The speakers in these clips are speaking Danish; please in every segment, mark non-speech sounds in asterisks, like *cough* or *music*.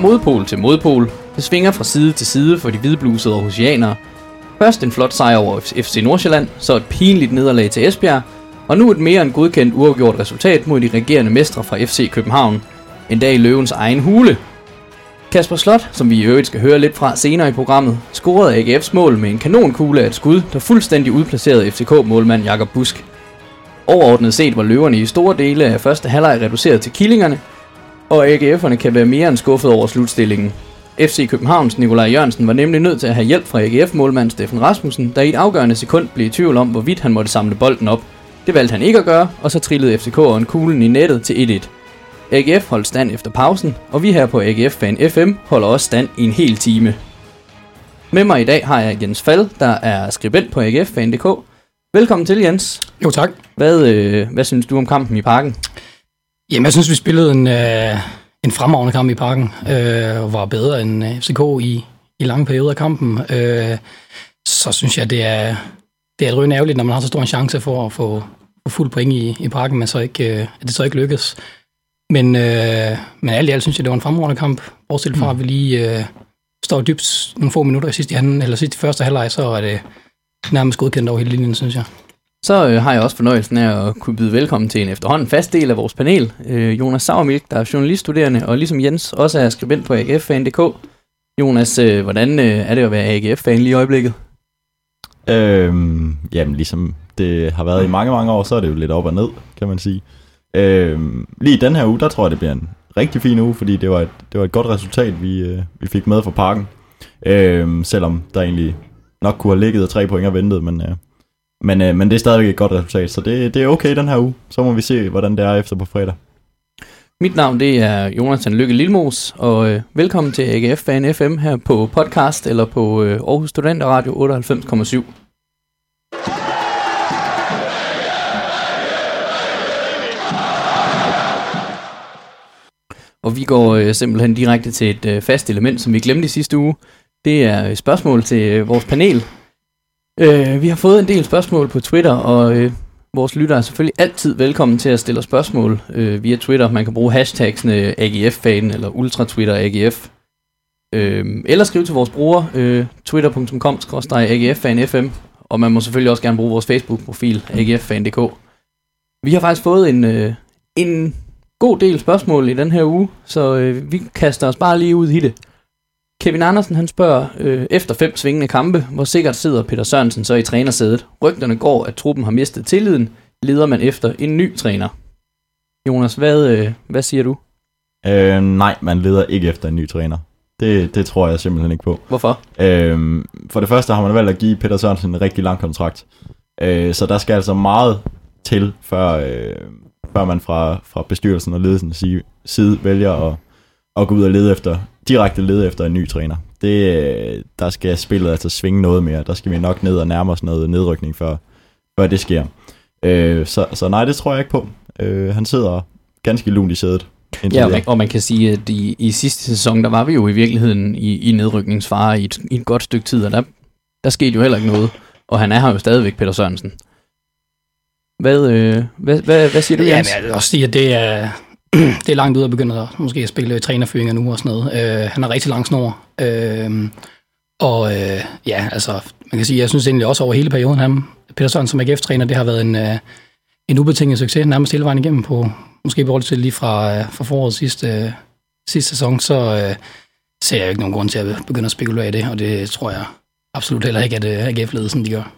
Modpol til modpol. Det svinger fra side til side for de hvidblusede aarhusianere. Først en flot sejr over FC Nordsjælland, så et pinligt nederlag til Esbjerg, og nu et mere end godkendt uafgjort resultat mod de regerende mestre fra FC København. En dag i løvens egen hule. Kasper Slot, som vi i øvrigt skal høre lidt fra senere i programmet, scorede AGF's mål med en kanonkugle af et skud, der fuldstændig udplacerede FCK-målmand Jakob Busk. Overordnet set var løverne i store dele af første halvleg reduceret til killingerne, og AGF'erne kan være mere end skuffet over slutstillingen. FC Københavns Nikolaj Jørgensen var nemlig nødt til at have hjælp fra AGF-målmand Steffen Rasmussen, der i et afgørende sekund blev i tvivl om, hvorvidt han måtte samle bolden op. Det valgte han ikke at gøre, og så trillede FCK'eren kuglen i nettet til 1-1. AGF holdt stand efter pausen, og vi her på AGF Fan FM holder også stand i en hel time. Med mig i dag har jeg Jens Fald, der er skribent på AGFFan.dk. Velkommen til, Jens. Jo, tak. Hvad, øh, hvad synes du om kampen i parken? Jamen, jeg synes, vi spillede en, øh, en fremragende kamp i parken, øh, og var bedre end øh, FCK i, i lange perioder af kampen. Øh, så synes jeg, det er, det er et ærgerligt, når man har så stor en chance for at få, få fuld point i, i parken, men så ikke, øh, at det så ikke lykkes. Men, øh, men alt i alt synes jeg, det var en fremragende kamp. Bortset fra, mm. at vi lige øh, står dybt nogle få minutter i sidste, anden, eller sidste første halvleg, så er det nærmest godkendt over hele linjen, synes jeg. Så øh, har jeg også fornøjelsen af at kunne byde velkommen til en efterhånden fast del af vores panel. Øh, Jonas Sauermilk, der er journaliststuderende, og ligesom Jens også er skribent på AGF-fan.dk. Jonas, øh, hvordan øh, er det at være AGF-fan lige i øjeblikket? Øhm, jamen, ligesom det har været i mange, mange år, så er det jo lidt op og ned, kan man sige. Øhm, lige den her uge, der tror jeg, det bliver en rigtig fin uge, fordi det var et, det var et godt resultat, vi, øh, vi fik med fra parken. Øhm, selvom der egentlig nok kunne have ligget tre point og ventet, men, øh, men, øh, men det er stadigvæk et godt resultat, så det, det er okay den her uge. Så må vi se, hvordan det er efter på fredag. Mit navn det er Jonathan Lykke Lilmos, og øh, velkommen til AGF Fan FM her på podcast eller på øh, Aarhus Studenter Radio 98,7. Og vi går øh, simpelthen direkte til et øh, fast element, som vi glemte i sidste uge. Det er spørgsmål til øh, vores panel. Øh, vi har fået en del spørgsmål på Twitter, og øh, vores lytter er selvfølgelig altid velkommen til at stille spørgsmål øh, via Twitter. Man kan bruge hashtagsene AGF-fan eller UltraTwitter-AGF. Øh, eller skrive til vores bruger, øh, twitter.com-agffanfm. Og man må selvfølgelig også gerne bruge vores Facebook-profil, agffan.dk. Vi har faktisk fået en, øh, en god del spørgsmål i den her uge, så øh, vi kaster os bare lige ud i det. Kevin Andersen han spørger, øh, efter fem svingende kampe, hvor sikkert sidder Peter Sørensen så i trænersædet. Rygterne går, at truppen har mistet tilliden. Leder man efter en ny træner? Jonas, hvad, øh, hvad siger du? Øh, nej, man leder ikke efter en ny træner. Det, det tror jeg simpelthen ikke på. Hvorfor? Øh, for det første har man valgt at give Peter Sørensen en rigtig lang kontrakt. Øh, så der skal altså meget til, før, øh, før man fra, fra bestyrelsen og ledelsen side vælger at, at gå ud og lede efter, direkte lede efter en ny træner. Det, der skal spillet altså svinge noget mere. Der skal vi nok ned og nærme os noget nedrykning, før, før det sker. Øh, så, så nej, det tror jeg ikke på. Øh, han sidder ganske lunt i sædet. Ja, og man, og man kan sige, at i, i sidste sæson, der var vi jo i virkeligheden i, i nedrykningsfare i et, i et godt stykke tid, og der, der skete jo heller ikke noget. Og han er her jo stadigvæk, Peter Sørensen. Hvad, øh, hvad, hvad, hvad siger du, Jens? Ja, jeg vil også sige, at det er, *clears throat* det er langt ud at begynde at måske at spille trænerføringer nu og sådan noget. Øh, han har rigtig lang snor. Øh, og øh, ja, altså, man kan sige, jeg synes egentlig også over hele perioden, han, Peter Søren som AGF-træner, det har været en, øh, en ubetinget succes, nærmest hele vejen igennem på, måske i til lige fra, øh, fra foråret sidste, øh, sidste sæson, så øh, ser jeg ikke nogen grund til at begynde at spekulere i det, og det tror jeg absolut heller ikke, at øh, AGF-ledelsen de gør.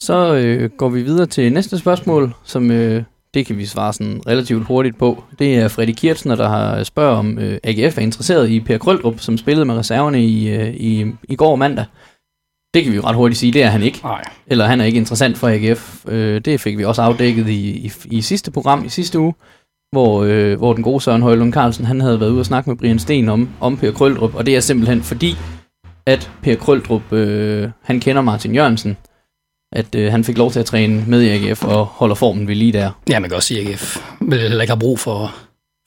Så øh, går vi videre til næste spørgsmål, som øh, det kan vi svare sådan relativt hurtigt på. Det er Freddy Kirchner, der har spørget om øh, AGF er interesseret i Per Krøldrup, som spillede med reserverne i, øh, i, i går mandag. Det kan vi jo ret hurtigt sige, det er han ikke. Nej. Eller han er ikke interessant for AGF. Øh, det fik vi også afdækket i, i, i sidste program i sidste uge, hvor, øh, hvor den gode Søren Højlund Carlsen, han havde været ude og snakke med Brian Sten om, om Per Krøldrup, og det er simpelthen fordi, at Per Krøldrup, øh, han kender Martin Jørgensen, at øh, han fik lov til at træne med i AGF og holder formen ved lige der. Ja, man kan også sige, at AGF vil heller ikke have brug for,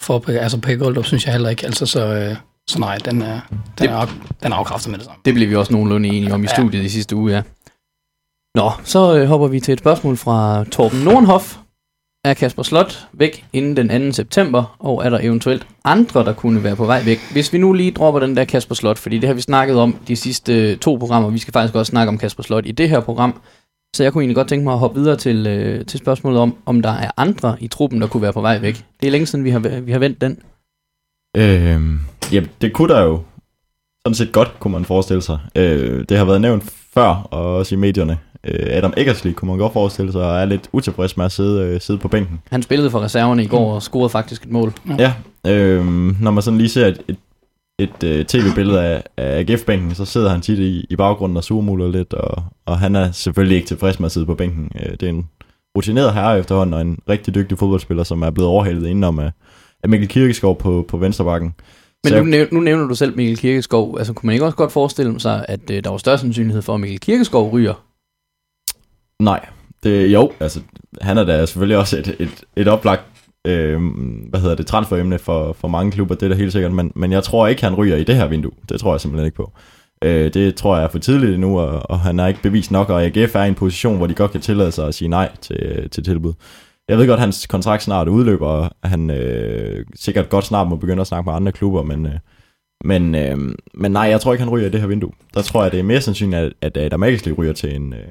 for altså Pek Goldrup, synes jeg heller ikke. Altså, så, øh, så nej, den er, den, det, er, den er afkræftet med det samme. Det blev vi også nogenlunde enige om i studiet ja. i sidste uge, ja. Nå, så øh, hopper vi til et spørgsmål fra Torben Nordenhoff. er Kasper Slot væk inden den 2. september, og er der eventuelt andre, der kunne være på vej væk? Hvis vi nu lige dropper den der Kasper Slot, fordi det har vi snakket om de sidste to programmer, vi skal faktisk også snakke om Kasper Slot i det her program, så jeg kunne egentlig godt tænke mig at hoppe videre til, øh, til spørgsmålet om, om der er andre i truppen, der kunne være på vej væk. Det er længe siden, vi har, vi har vendt den. Øh, ja, det kunne der jo sådan set godt, kunne man forestille sig. Øh, det har været nævnt før, og også i medierne. Øh, Adam Eggersley kunne man godt forestille sig, og er lidt utilfreds med at sidde, øh, sidde på bænken. Han spillede for reserverne i går og scorede faktisk et mål. Ja, øh, når man sådan lige ser et, et, et uh, tv-billede af, af AGF-bænken, så sidder han tit i, i baggrunden og surmuler lidt, og, og han er selvfølgelig ikke tilfreds med at sidde på bænken. Øh, det er en rutineret herre efterhånden, og en rigtig dygtig fodboldspiller, som er blevet overhældet indenom af, af Mikkel Kirkeskov på, på venstrebakken. Men Så- nu, næv- nu nævner du selv Mikkel Kirkeskov. Altså, kunne man ikke også godt forestille sig, at øh, der var større sandsynlighed for, at Mikkel Kirkeskov ryger? Nej, det, jo, altså, han er da selvfølgelig også et, et, et oplagt, øh, hvad hedder det, transferemne for, for mange klubber, det er da helt sikkert, men, men jeg tror ikke, han ryger i det her vindue. Det tror jeg simpelthen ikke på. Øh, det tror jeg er for tidligt endnu, og, og han er ikke bevist nok, og AGF er i en position, hvor de godt kan tillade sig at sige nej til, til tilbud. Jeg ved godt, at hans kontrakt snart udløber, og han øh, sikkert godt snart må begynde at snakke med andre klubber, men, øh, men, øh, men nej, jeg tror ikke, han ryger i det her vindue. Der tror jeg, det er mere sandsynligt, at, at Adam Eggersley ryger til en, øh,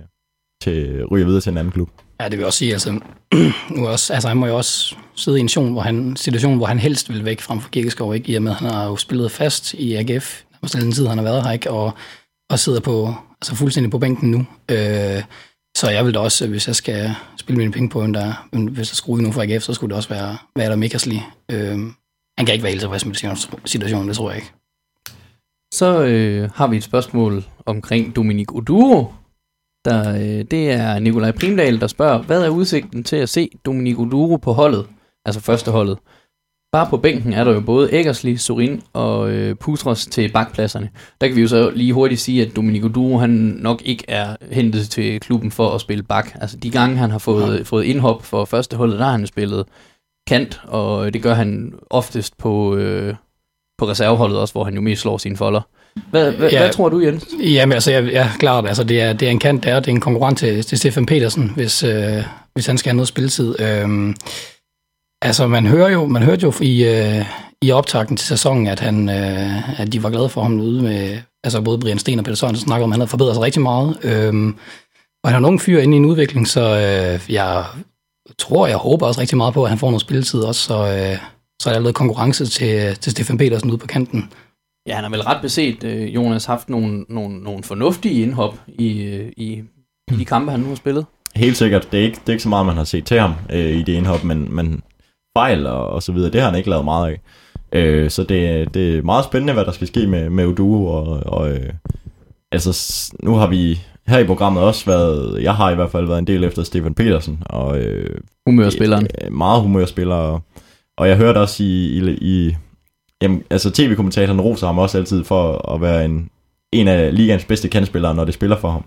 til, ryger videre til en anden klub. Ja, det vil jeg også sige, altså, *clears throat* nu også, altså han må jo også sidde i en situation, hvor han, situation, hvor han helst vil væk frem for Kirkeskov, ikke? I og med, at han har jo spillet fast i AGF, nærmest den tid, han har været her, ikke? Og, og sidder på, altså fuldstændig på bænken nu. Øh, så jeg vil da også, hvis jeg skal spille mine penge på, en der, hvis jeg skulle nu for AGF, så skulle det også være, være der Mikkersli. Øh, han kan ikke være helt tilfreds med situationen, det tror jeg ikke. Så øh, har vi et spørgsmål omkring Dominik Oduro. Der, øh, det er Nikolaj Primdal, der spørger, hvad er udsigten til at se Dominik Oduro på holdet? Altså første holdet. Bare på bænken er der jo både Eggersli, Sorin og øh, Putros til bakpladserne. Der kan vi jo så lige hurtigt sige, at Dominik Oduro han nok ikke er hentet til klubben for at spille bak. Altså de gange han har fået, fået indhop for første holdet, der har han spillet kant, og det gør han oftest på, øh, på reserveholdet også, hvor han jo mest slår sine folder. Hvad, hvad, Ja. hvad tror du, Jens? Jamen altså, jeg, ja, klart, altså det er, det er en kant der, det er en konkurrent til, til Stefan Petersen, hvis, øh, hvis han skal have noget spilletid. Øhm, altså man hører jo, man hørte jo i, øh, i optakten til sæsonen, at, han, øh, at de var glade for ham ude med, altså både Brian Sten og Peter Sørensen snakkede om, at han havde forbedret sig rigtig meget. Øhm, og han er nogle fyre inde i en udvikling, så øh, jeg tror, jeg håber også rigtig meget på, at han får noget spilletid også, så, øh, så er der lavet konkurrence til, til Stefan Petersen ude på kanten. Ja, han har vel ret beset, øh, Jonas, haft nogle, nogle, nogle fornuftige indhop i, øh, i, i de kampe, han nu har spillet. Helt sikkert. Det er ikke, det er ikke så meget, man har set til ham øh, i det indhop, men, men fejl og, og så videre, det har han ikke lavet meget af. Øh, så det, det er meget spændende, hvad der skal ske med, med Uduo. Og, og, øh, altså, nu har vi her i programmet også været, jeg har i hvert fald været en del efter Stefan Petersen, og øh, Humørspilleren. øh, meget humørspiller, og, og jeg hørte også i, i, i jamen, altså tv-kommentatoren roser ham også altid for at være en, en af ligens bedste kandspillere, når det spiller for ham.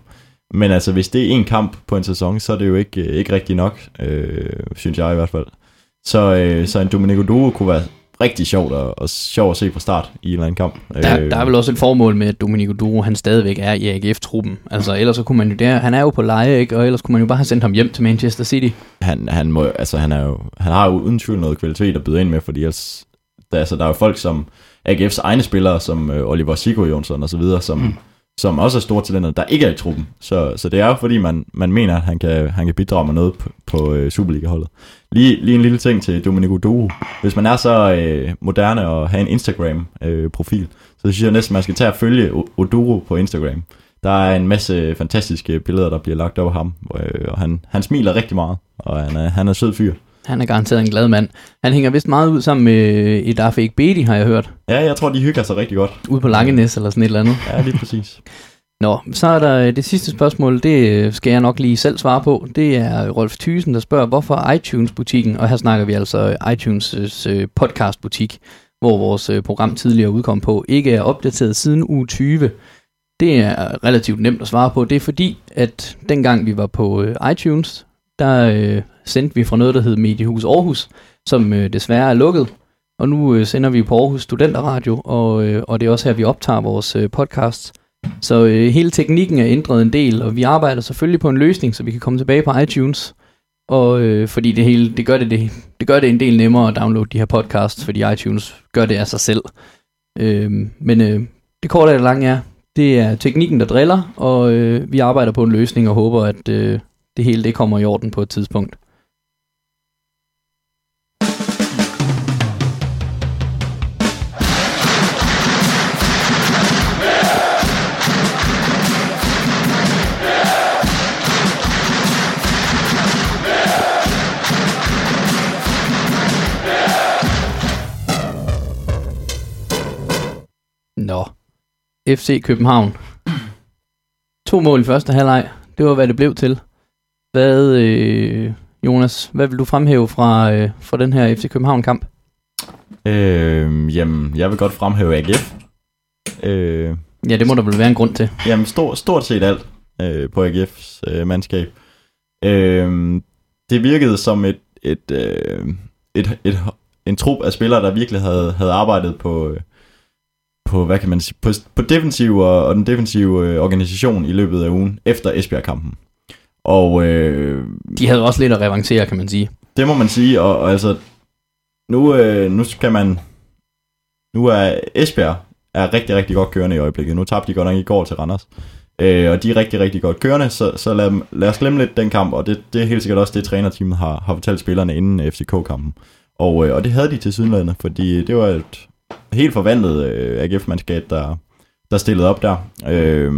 Men altså, hvis det er en kamp på en sæson, så er det jo ikke, ikke rigtigt nok, øh, synes jeg i hvert fald. Så, øh, så en Domenico Duo kunne være rigtig sjovt og, og sjov at se fra start i en eller anden kamp. Der, der er vel også et formål med, at Dominico Duro, han stadigvæk er i AGF-truppen. Altså, ellers så kunne man jo der, han er jo på leje, ikke? Og ellers kunne man jo bare have sendt ham hjem til Manchester City. han, han, må, altså, han, er jo, han har jo uden tvivl noget kvalitet at byde ind med, fordi ellers, der, altså, der er jo folk som AGF's egne spillere, som øh, Oliver Sigur Jonsson og så videre, som, mm som også er store talenter, der ikke er i truppen. Så, så det er jo fordi, man, man mener, at han kan, han kan bidrage med noget på, på øh, Superliga-holdet. Lige, lige en lille ting til Domenico Duro. Hvis man er så øh, moderne og har en Instagram-profil, så synes jeg næsten, man skal tage og følge Oduro på Instagram. Der er en masse fantastiske billeder, der bliver lagt op af ham, øh, og han, han smiler rigtig meget, og han er, han er sød fyr. Han er garanteret en glad mand. Han hænger vist meget ud sammen med et Arfe Bedi, har jeg hørt. Ja, jeg tror, de hygger sig rigtig godt. Ude på Langenæs eller sådan et eller andet. Ja, lige præcis. *laughs* Nå, så er der øh, det sidste spørgsmål, det øh, skal jeg nok lige selv svare på. Det er Rolf Thysen, der spørger, hvorfor iTunes-butikken, og her snakker vi altså iTunes' øh, podcast-butik, hvor vores øh, program tidligere udkom på, ikke er opdateret siden uge 20. Det er relativt nemt at svare på. Det er fordi, at dengang vi var på øh, iTunes, der øh, sendte vi fra noget, der hed Mediehus Aarhus, som øh, desværre er lukket. Og nu øh, sender vi på Aarhus Studenterradio, og, øh, og det er også her, vi optager vores øh, podcast. Så øh, hele teknikken er ændret en del, og vi arbejder selvfølgelig på en løsning, så vi kan komme tilbage på iTunes. og øh, fordi det hele, det gør det, det, det gør det en del nemmere at downloade de her podcasts, fordi iTunes gør det af sig selv. Øh, men øh, det korte af det lange er, det er teknikken, der driller, og øh, vi arbejder på en løsning og håber, at øh, det hele det kommer i orden på et tidspunkt. Nå. FC København. To mål i første halvleg. Det var, hvad det blev til. Hvad, øh, Jonas, hvad vil du fremhæve fra, øh, fra den her FC København-kamp? Øh, jamen, jeg vil godt fremhæve AGF. Øh, Ja, det må der vel være en grund til. Jamen, stort, stort set alt øh, på AGF's øh, mandskab. Øh, det virkede som et, et, øh, et, et, en trup af spillere, der virkelig havde, havde arbejdet på, øh, på, hvad kan man sige, på, på defensiv og, og den defensive øh, organisation i løbet af ugen efter Esbjerg-kampen. Og øh, De havde også lidt at revancere, kan man sige. det må man sige, og, og altså, nu, øh, nu skal man, nu er Esbjerg er rigtig, rigtig godt kørende i øjeblikket. Nu tabte de godt nok i går til Randers. Øh, og de er rigtig, rigtig godt kørende, så, så lad, lad os glemme lidt den kamp, og det, det er helt sikkert også det, trænerteamet har, har fortalt spillerne inden FCK-kampen. Og, øh, og det havde de til sydenlandet, fordi det var et helt forvandlet øh, AGF-mandskab, der, der stillede op der. Øh,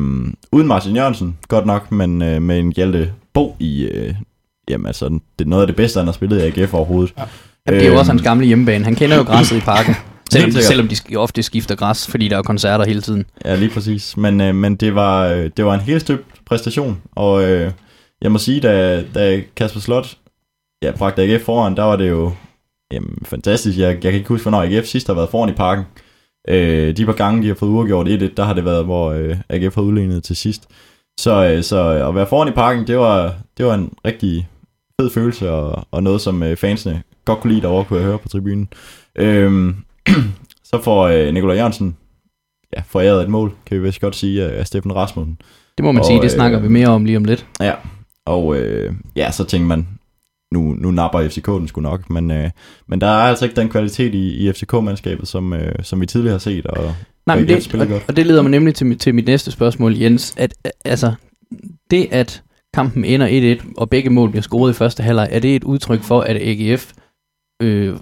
uden Martin Jørgensen, godt nok, men øh, med en Hjalte Bo i... Øh, jamen altså, det er noget af det bedste, han har spillet i AGF overhovedet. Ja. Jamen, det er jo også hans gamle hjemmebane. Han kender jo græsset i parken. *laughs* Selvom, selvom de ofte skifter græs, fordi der er koncerter hele tiden. Ja, lige præcis. Men, øh, men det, var, øh, det var en helt støbt præstation, og øh, jeg må sige, da, da Kasper Slot ja, bragte AGF foran, der var det jo jamen, fantastisk. Jeg, jeg kan ikke huske, hvornår AGF sidst har været foran i parken. Øh, de par gange, de har fået uafgjort 1-1, der har det været, hvor øh, AGF har udlignet til sidst. Så, øh, så at være foran i parken, det var, det var en rigtig fed følelse, og, og noget, som øh, fansene godt kunne lide derovre, kunne jeg høre på tribunen. Øh, *clears throat* så får øh, Nikolaj Jørgensen ja, foræret et mål, kan vi vist godt sige, af Steffen Rasmussen. Det må man Og, sige, det snakker øh, vi mere om lige om lidt. Ja, og øh, ja, så tænker man, nu, nu napper FCK den sgu nok, men, øh, men der er altså ikke den kvalitet i, i FCK-mandskabet, som, øh, som vi tidligere har set, og Nej, men AGF det, og, godt. og det leder mig nemlig til, mit- til mit næste spørgsmål, Jens. At, at, altså, det at kampen ender 1-1, og begge mål bliver scoret i første halvleg, er det et udtryk for, at AGF øh,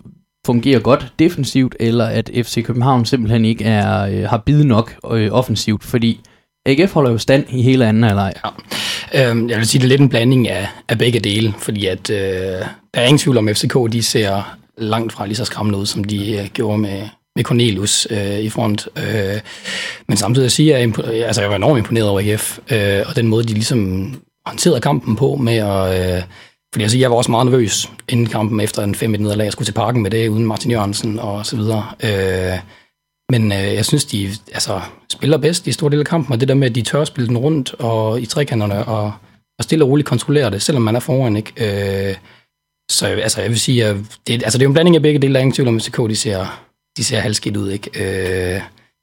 fungerer godt defensivt, eller at FC København simpelthen ikke er, øh, har bid nok øh, offensivt? Fordi AGF holder jo stand i hele anden halvleg. Øhm, jeg vil sige, det er lidt en blanding af, af begge dele, fordi at, øh, der er ingen tvivl om, at FCK de ser langt fra lige så skræmmende ud, som de øh, gjorde med, med Cornelius øh, i front. Øh, men samtidig at sige, at jeg, er altså, jeg var enormt imponeret over AGF, øh, og den måde, de ligesom håndterede kampen på med at... Øh, fordi altså, jeg var også meget nervøs inden kampen efter en 5-1 nederlag. Jeg skulle til parken med det, uden Martin Jørgensen og så videre. Øh, men øh, jeg synes, de altså, spiller bedst i store dele af kampen, og det der med, at de tør at spille den rundt og i trekanterne, og, og stille og roligt kontrollere det, selvom man er foran, ikke? Øh, så altså, jeg vil sige, at det, altså, det er jo en blanding af begge dele, der er ingen tvivl om, at CK, de ser, de ser halvskidt ud, ikke? Øh,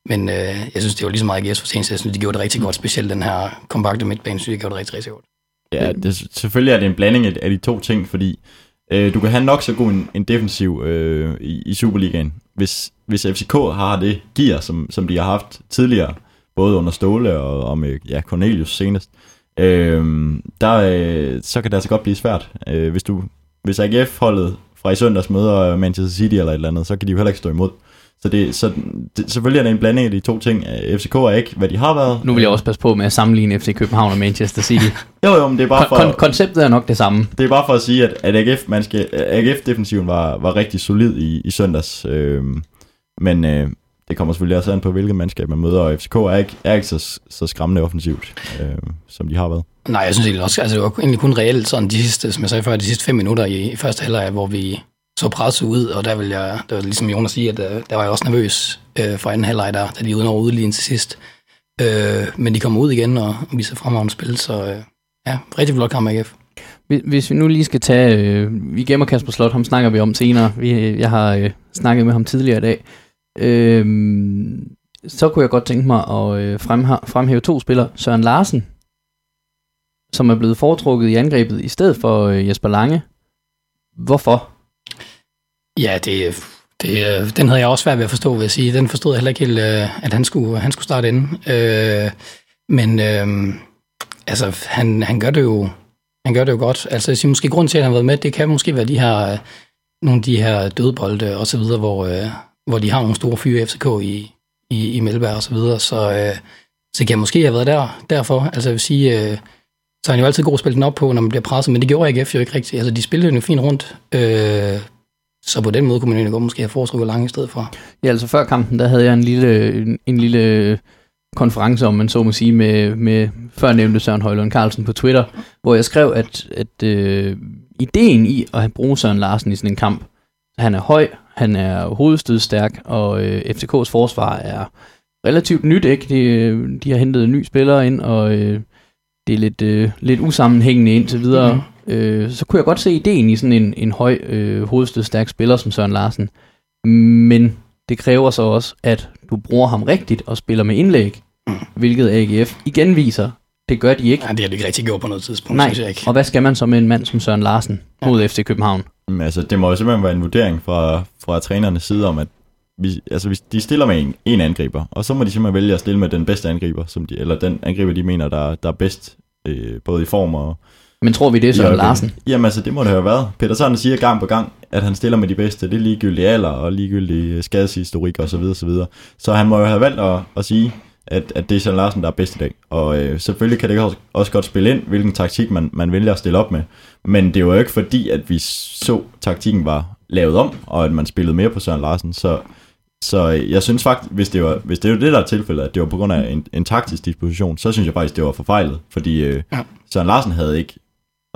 men øh, jeg synes, det var lige så meget AGS fortjeneste. Jeg synes, de gjorde det rigtig godt, specielt den her kompakte midtbane, synes jeg, de gjorde det rigtig, rigtig godt. Ja, det, selvfølgelig er det en blanding af, af de to ting, fordi øh, du kan have nok så god en, en defensiv øh, i, i Superligaen, hvis, hvis FCK har det gear, som, som de har haft tidligere, både under Ståle og, og med ja, Cornelius senest, øh, der, øh, så kan det altså godt blive svært. Øh, hvis du hvis AGF-holdet fra i søndags møder Manchester City eller et eller andet, så kan de jo heller ikke stå imod. Så, det, så det, selvfølgelig er det en blanding af de to ting. Øh, FCK er ikke, hvad de har været. Nu vil jeg også passe på med at sammenligne FC København og Manchester City. *laughs* Jo, jo, men det er bare for... kon- konceptet er nok det samme. Det er bare for at sige, at, at AGF, man skal, AGF-defensiven var, var rigtig solid i, i søndags. Øh, men øh, det kommer selvfølgelig også an på, hvilket mandskab man møder, og FCK er ikke, er ikke så, så skræmmende offensivt, øh, som de har været. Nej, jeg synes egentlig også, altså det var egentlig kun reelt sådan de sidste, som jeg sagde før, de sidste fem minutter i, i første halvleg, hvor vi så presset ud, og der vil jeg, der var ligesom Jonas sige, at der, der var jeg også nervøs øh, for anden halvleg der, da de uden over udlignen til sidst. Øh, men de kommer ud igen og viser fremragende spil, så øh, ja, rigtig flot kamp AGF. Hvis vi nu lige skal tage, øh, vi gemmer Kasper Slot, ham snakker vi om senere. Vi, jeg har øh, snakket med ham tidligere i dag. Øh, så kunne jeg godt tænke mig at øh, fremha- fremhæve to spillere. Søren Larsen, som er blevet foretrukket i angrebet i stedet for øh, Jesper Lange. Hvorfor? Ja, det, det, den havde jeg også svært ved at forstå, vil jeg sige. Den forstod jeg heller ikke helt, øh, at han skulle, han skulle starte inden. Øh, men øh, altså, han, han, gør det jo, han gør det jo godt. Altså, jeg siger, måske grund til, at han har været med, det kan måske være de her, nogle af de her dødbolde og så videre, hvor, øh, hvor de har nogle store fyre i FCK i, i, i Melberg og så videre. Så, øh, så kan jeg måske have været der, derfor. Altså, jeg vil sige, øh, så er han jo altid god at spille den op på, når man bliver presset, men det gjorde AGF jo ikke rigtigt. Altså, de spillede jo fint rundt. Øh, så på den måde kunne man jo godt måske have foretrukket langt i stedet for. Ja, altså før kampen, der havde jeg en lille, en, en lille konference, om man så må sige, med, med førnævnte Søren Højlund Carlsen på Twitter, hvor jeg skrev, at, at øh, ideen i at brugt Søren Larsen i sådan en kamp, han er høj, han er hovedstødstærk, og øh, FCK's forsvar er relativt nyt, ikke? De, de har hentet en ny spiller ind, og øh, det er lidt, øh, lidt usammenhængende indtil videre. Mm øh, så kunne jeg godt se ideen i sådan en, en høj øh, hovedstødstærk spiller som Søren Larsen. Men det kræver så også, at du bruger ham rigtigt og spiller med indlæg, mm. hvilket AGF igen viser, det gør de ikke. Nej, det har de ikke rigtig gjort på noget tidspunkt, Nej. synes jeg ikke. Og hvad skal man så med en mand som Søren Larsen ja. mod FC København? Men altså, det må jo simpelthen være en vurdering fra, fra trænernes side om, at vi, altså, hvis de stiller med en, en angriber, og så må de simpelthen vælge at stille med den bedste angriber, som de, eller den angriber, de mener, der, der er bedst, øh, både i form og, men tror vi det er Søren ja, Larsen? Jamen altså, det må det have været. Peter Søren siger gang på gang, at han stiller med de bedste. Det er ligegyldigt alder og ligegyldigt skadeshistorik osv. Så, videre, så, videre. så han må jo have valgt at, at sige, at, at det er Søren Larsen, der er bedst i dag. Og øh, selvfølgelig kan det også, også godt spille ind, hvilken taktik man, man vælger at stille op med. Men det var jo ikke fordi, at vi så, taktikken var lavet om, og at man spillede mere på Søren Larsen. Så, så jeg synes faktisk, hvis det var, hvis det var det, der er tilfældet, at det var på grund af en, en taktisk disposition, så synes jeg faktisk, det var forfejlet. Fordi øh, ja. Søren Larsen havde ikke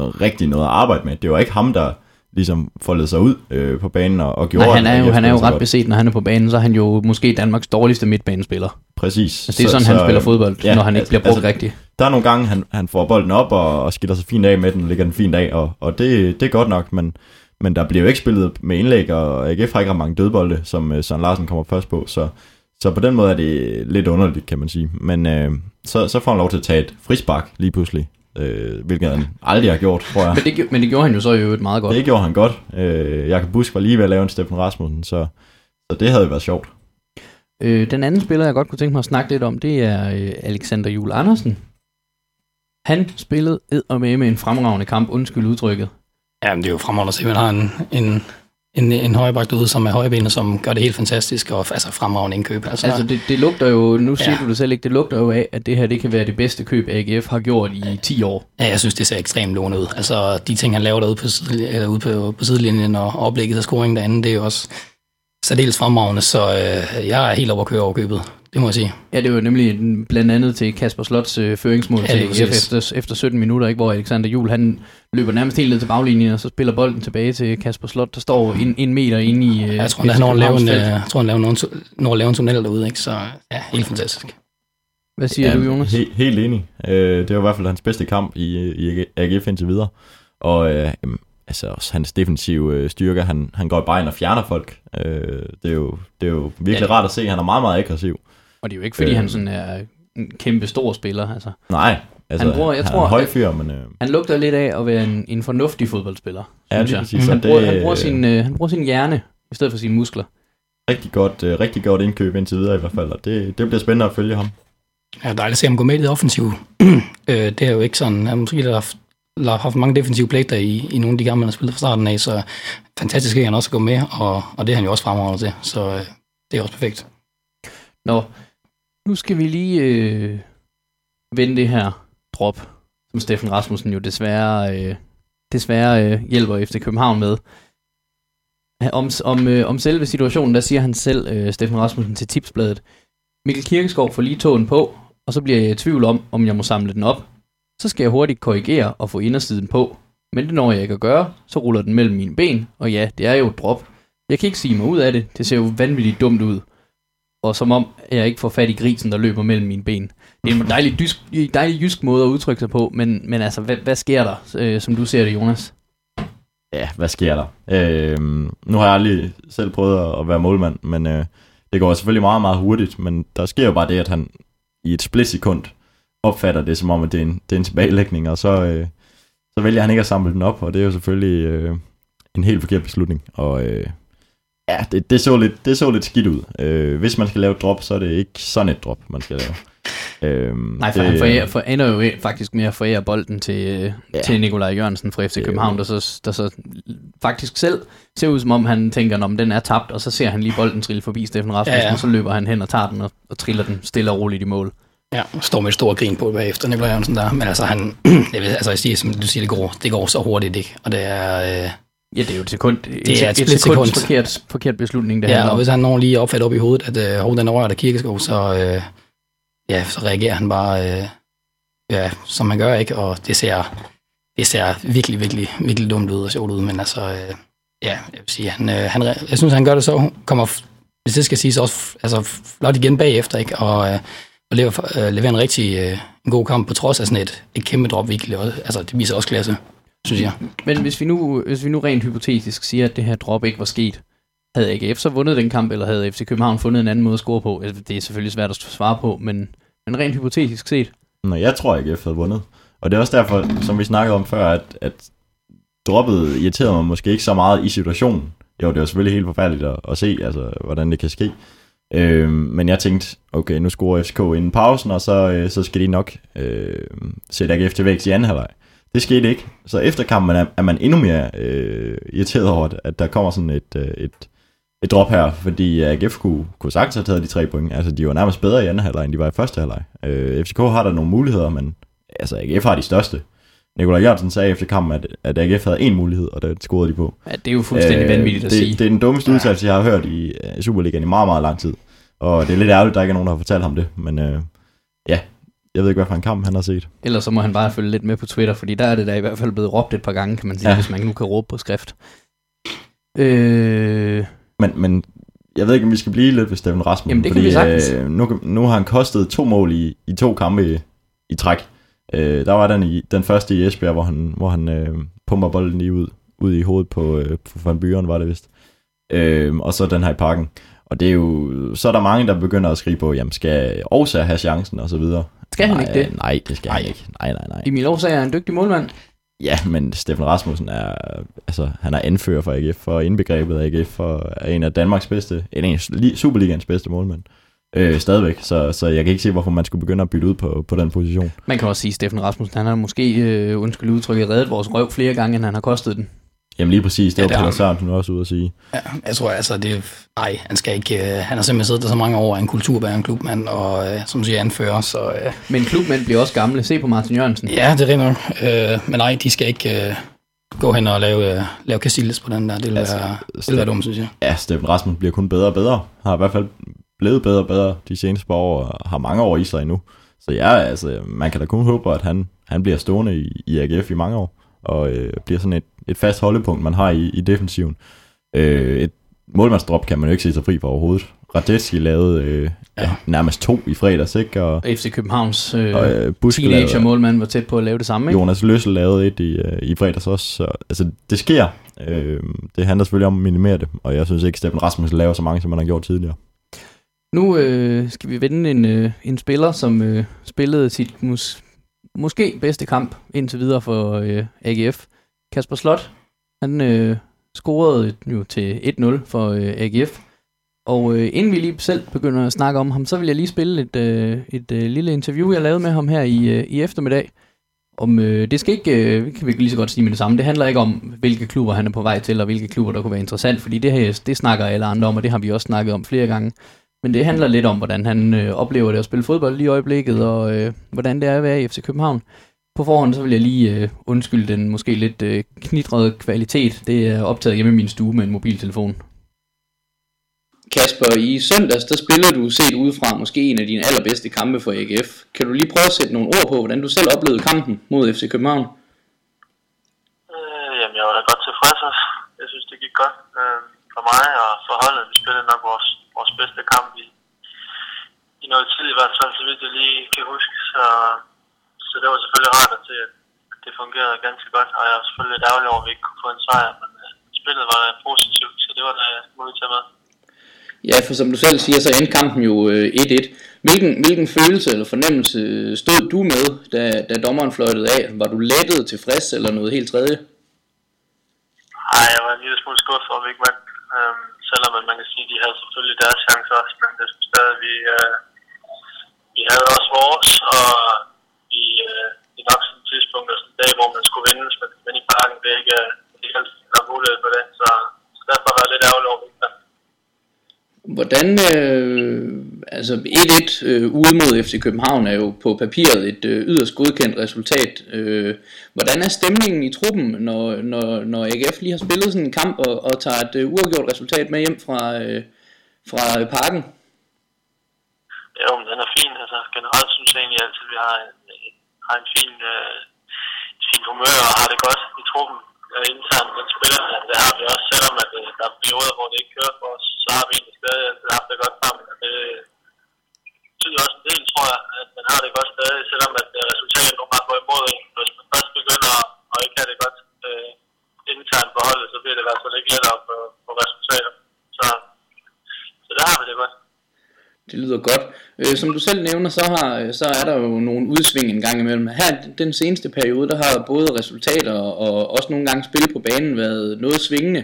rigtig noget at arbejde med. Det var ikke ham, der ligesom foldede sig ud øh, på banen og, og gjorde Nej, han er jo, han er jo ret beset, når han er på banen, så er han jo måske Danmarks dårligste midtbanespiller. Præcis. Altså, det er sådan, så, han spiller fodbold, ja, når han ikke altså, bliver brugt altså, rigtigt. Der er nogle gange, han, han får bolden op og, og skiller sig fint af med den, ligger den fint af, og, og det, det er godt nok, men, men der bliver jo ikke spillet med indlæg, og AGF har ikke mange dødbolde, som øh, Søren Larsen kommer først på, så, så på den måde er det lidt underligt, kan man sige. Men øh, så, så får han lov til at tage et frispark lige pludselig, øh, hvilket han aldrig har gjort, tror jeg. Men det, men det gjorde han jo så jo et meget godt. Det gjorde han godt. Øh, Jakob Busk var lige ved at lave en Steffen Rasmussen, så, så det havde været sjovt. Øh, den anden spiller, jeg godt kunne tænke mig at snakke lidt om, det er øh, Alexander Jule Andersen. Han spillede ed og med med en fremragende kamp, undskyld udtrykket. Ja, men det er jo fremragende at se, at man har en, en en, en højrebak derude, som er højbenet, som gør det helt fantastisk, og altså fremragende indkøb. Altså, altså det, det lugter jo, nu siger ja. du det selv ikke, det lugter jo af, at det her det kan være det bedste køb, AGF har gjort i 10 år. Ja, jeg synes, det ser ekstremt lovende ud. Altså de ting, han laver derude på, eller ude på, på sidelinjen, og oplægget af scoringen derinde, det er jo også særdeles fremragende, så øh, jeg er helt over at køre over købet det må jeg sige. Ja, det var nemlig blandt andet til Kasper Slots øh, føringsmål ja, til efter, efter 17 minutter, ikke, hvor Alexander Jul han løber nærmest helt ned til baglinjen, og så spiller bolden tilbage til Kasper Slot, der står en, en meter inde i... Øh, jeg tror, han når at lave en, øh, jeg tror, han laver nogen, når at lave en tunnel derude, ikke? så ja, helt fantastisk. Hvad siger ja, du, Jonas? He, helt enig. Øh, det var i hvert fald hans bedste kamp i, i AGF indtil videre. Og øh, altså også hans defensive øh, styrke, han, han går bare ind og fjerner folk. Øh, det, er jo, det er jo virkelig ja. rart at se. Han er meget, meget aggressiv. Og det er jo ikke, fordi øh, han sådan er en kæmpe stor spiller. Altså. Nej, altså, han, bruger, jeg han tror, er en høj fyr, men... Øh... Han lugter lidt af at være en, en fornuftig fodboldspiller, ja, det er præcis. Han, bruger, det, han, bruger sin, øh, han bruger sin hjerne, i stedet for sine muskler. Rigtig godt, øh, rigtig godt indkøb indtil videre i hvert fald, og det, det bliver spændende at følge ham. Ja, dejligt at se ham gå med i det offensive. *clears throat* øh, det er jo ikke sådan, han måske har haft, eller haft mange defensive pligter i, i nogle af de gamle, han har spillet fra starten af, så fantastisk at han også gå med, og, og det er han jo også fremragende til, så øh, det er også perfekt. Nå, nu skal vi lige øh, vende det her drop, som Steffen Rasmussen jo desværre, øh, desværre øh, hjælper efter København med. Om, om, øh, om selve situationen, der siger han selv, øh, Steffen Rasmussen, til tipsbladet, Mikkel Kirkeskov får lige tågen på, og så bliver jeg i tvivl om, om jeg må samle den op. Så skal jeg hurtigt korrigere og få indersiden på. Men det når jeg ikke at gøre, så ruller den mellem mine ben, og ja, det er jo et drop. Jeg kan ikke sige mig ud af det, det ser jo vanvittigt dumt ud og som om jeg ikke får fat i grisen, der løber mellem mine ben. Det er en dejlig, dysk, dejlig jysk måde at udtrykke sig på, men, men altså, hvad, hvad sker der, øh, som du ser det, Jonas? Ja, hvad sker der? Øh, nu har jeg aldrig selv prøvet at være målmand, men øh, det går selvfølgelig meget, meget hurtigt, men der sker jo bare det, at han i et splitsekund opfatter det som om, at det er en, det er en tilbagelægning, og så, øh, så vælger han ikke at samle den op, og det er jo selvfølgelig øh, en helt forkert beslutning, og øh, ja, det, det, så lidt, det så lidt skidt ud. Øh, hvis man skal lave et drop, så er det ikke sådan et drop, man skal lave. Øhm, Nej, for det, han forærer, for, ender jo faktisk med at forære bolden til, ja. til Nikolaj Jørgensen fra FC København, der så, der så faktisk selv ser ud som om han tænker, om den er tabt, og så ser han lige bolden trille forbi Steffen Rasmussen, ja, ja. og så løber han hen og tager den og, og triller den stille og roligt i mål. Ja, står med et stort grin på bagefter, Nikolaj Jørgensen der. Men altså, han, *clears throat* jeg, ved, altså, jeg siger, som du siger, det går, det går så hurtigt, ikke? Og det er... Øh, ja, det er jo et sekund. Det er et, et, sekund, sekund. Forkert, forkert beslutning, det Ja, og hvis han når lige opfatter op i hovedet, at øh, den rører der kirkeskov, så, øh, ja, så reagerer han bare, øh, ja, som man gør, ikke? Og det ser, det ser virkelig, virkelig, virkelig dumt ud og sjovt ud, men altså, øh, ja, jeg vil sige, han, øh, han, jeg synes, han gør det så, kommer, hvis det skal siges, også altså, flot igen bagefter, ikke? Og, øh, og lever, øh, leverer en rigtig øh, en god kamp på trods af sådan et, et kæmpe drop, virkelig. Og, altså, det viser også klasse, synes jeg. Men hvis vi, nu, hvis vi nu rent hypotetisk siger, at det her drop ikke var sket, havde AGF så vundet den kamp, eller havde FC København fundet en anden måde at score på? Altså, det er selvfølgelig svært at svare på, men, men rent hypotetisk set. Nå, jeg tror, at AGF havde vundet. Og det er også derfor, som vi snakkede om før, at, at droppet irriterede mig måske ikke så meget i situationen. Jo, det var selvfølgelig helt forfærdeligt at, at se, altså, hvordan det kan ske. Øh, men jeg tænkte, okay, nu scorer FCK inden pausen, og så, øh, så skal de nok øh, sætte AGF til vækst i anden halvleg. Det skete ikke. Så efter kampen er, er man endnu mere øh, irriteret over, at der kommer sådan et, øh, et, et drop her, fordi AGF kunne, kunne sagtens have taget de tre point. Altså, de var nærmest bedre i anden halvleg, end de var i første halvleg. Øh, FCK har der nogle muligheder, men altså, AGF har de største. Nikolaj Jørgensen sagde efter kampen, at, at AGF havde en mulighed, og det scorede de på. Ja, det er jo fuldstændig øh, vanvittigt at det, sige. Det er den dummeste udtalelse, jeg har hørt i uh, Superligaen i meget, meget lang tid. Og det er lidt ærgerligt, at der ikke er nogen, der har fortalt ham det. Men uh, ja, jeg ved ikke, hvad for en kamp han har set. Ellers så må han bare følge lidt med på Twitter, fordi der er det da i hvert fald blevet råbt et par gange, kan man sige, ja. hvis man nu kan råbe på skrift. Øh... Men, men jeg ved ikke, om vi skal blive lidt ved Steffen Rasmussen. Jamen det fordi, kan vi sagtens. Øh, nu, nu har han kostet to mål i, i to kampe i, i træk. Øh, der var den, i, den første i Esbjerg, hvor han, hvor han øh, pumper bolden lige ud, ud i hovedet på, øh, på Van Buren, var det vist. Øh, og så den her i parken. Og det er jo, så er der mange, der begynder at skrive på, jamen skal Aarhus have chancen og så videre. Skal han ikke det? Nej, det skal nej. han ikke. Nej, nej, nej. Emil Aarhus er en dygtig målmand. Ja, men Steffen Rasmussen er, altså, han er anfører for AGF, for indbegrebet af AGF, for er en af Danmarks bedste, en af Superligans bedste målmænd øh, stadigvæk, så, så jeg kan ikke se, hvorfor man skulle begynde at bytte ud på, på den position. Man kan også sige, at Steffen Rasmussen, han har måske, øh, undskyld udtrykket, reddet vores røv flere gange, end han har kostet den. Jamen lige præcis, det ja, var Peter Sørensen også ude at sige. Ja, jeg tror altså, det nej, han skal ikke, øh, han har simpelthen siddet der så mange år en kulturbærende klubmand, og øh, som siger anfører, så... Øh. Men klubmænd bliver også gamle, se på Martin Jørgensen. Ja, det er nok. Øh, men nej, de skal ikke øh, gå hen og lave, øh, lave Casillas på den der, det vil, altså, være, det vil være dumt, synes jeg. Ja, Steffen Rasmussen bliver kun bedre og bedre, har i hvert fald blevet bedre og bedre de seneste par år, og har mange år i sig endnu. Så ja, altså, man kan da kun håbe, at han, han bliver stående i, i AGF i mange år, og øh, bliver sådan et, et fast holdepunkt, man har i, i defensiven. Øh, et målmandsdrop kan man jo ikke se sig fri for overhovedet. Radetski lavede øh, ja. Ja, nærmest to i fredags, ikke? Og, FC Københavns øh, og, øh, teenager-målmand var tæt på at lave det samme, ikke? Jonas Løssel lavede et i, øh, i fredags også. Så, altså, det sker. Øh, det handler selvfølgelig om at minimere det, og jeg synes ikke, Steffen Rasmussen laver så mange, som man har gjort tidligere. Nu øh, skal vi vende en, øh, en spiller, som øh, spillede sit mus, måske bedste kamp indtil videre for øh, AGF. Kasper Slot, han øh, scorede jo til 1-0 for øh, AGF. Og øh, inden vi lige selv begynder at snakke om ham, så vil jeg lige spille et, øh, et øh, lille interview, jeg lavede med ham her i, øh, i eftermiddag. Om, øh, det skal ikke, øh, kan vi lige så godt sige med det samme, det handler ikke om, hvilke klubber han er på vej til, og hvilke klubber, der kunne være interessant, fordi det, her, det snakker alle andre om, og det har vi også snakket om flere gange. Men det handler lidt om, hvordan han øh, oplever det at spille fodbold lige i øjeblikket, og øh, hvordan det er at være i FC København. På forhånd så vil jeg lige øh, undskylde den måske lidt øh, knitrede kvalitet. Det er optaget hjemme i min stue med en mobiltelefon. Kasper, i søndags der spiller du set udefra måske en af dine allerbedste kampe for AGF. Kan du lige prøve at sætte nogle ord på, hvordan du selv oplevede kampen mod FC København? Øh, jamen, jeg var da godt tilfreds. Jeg synes, det gik godt øh, for mig og for holdet. Vi spillede nok vores vores bedste kamp i, i noget tid i hvert fald, så vidt jeg lige kan huske. Så, så det var selvfølgelig rart at se, at det fungerede ganske godt, og jeg er selvfølgelig lidt ærgerlig over, at vi ikke kunne få en sejr, men uh, spillet var positivt, så det var da vi tage med. Ja, for som du selv siger, så endte kampen jo 1-1. Øh, hvilken, hvilken følelse eller fornemmelse stod du med, da, da dommeren fløjtede af? Var du lettet, tilfreds eller noget helt tredje? Nej, jeg var en lille smule skuffet over, at vi ikke vandt. Øhm, selvom man kan sige, at de havde selvfølgelig deres chancer også, men det synes stadig, vi, øh, vi havde også vores, og i, øh, i nok sådan et tidspunkt, og sådan en dag, hvor man skulle vinde, men, men i parken, det er ikke, øh, det er ikke altid, der er mulighed for det, så, så derfor var jeg lidt ærgerlig over, at. Hvordan, øh, altså 1-1 øh, ude mod FC København er jo på papiret et øh, yderst godkendt resultat. Øh, hvordan er stemningen i truppen, når, når, når AGF lige har spillet sådan en kamp og, og tager et øh, uafgjort resultat med hjem fra, øh, fra øh, parken? Jo, men den er fin. Altså, generelt synes jeg egentlig altid, at vi har en, har en fin, øh, fin humør og har det godt i truppen øh, internt med spillerne. Det har vi også, selvom at, øh, der er perioder, hvor det ikke kører for os, så har vi egentlig stadig altid haft det godt sammen. Og det øh, betyder også en del, tror jeg, at man har det godt stadig, selvom at øh, resultatet nogle gange går imod en. Hvis man først begynder at ikke have det godt øh, internt på holdet, så bliver det i hvert fald ikke lettere på, på resultater. Så, så der har vi det godt. Det lyder godt. Øh, som du selv nævner, så, har, øh, så er der jo nogle udsving en gang imellem. Her den seneste periode, der har både resultater og også nogle gange spil på banen været noget svingende.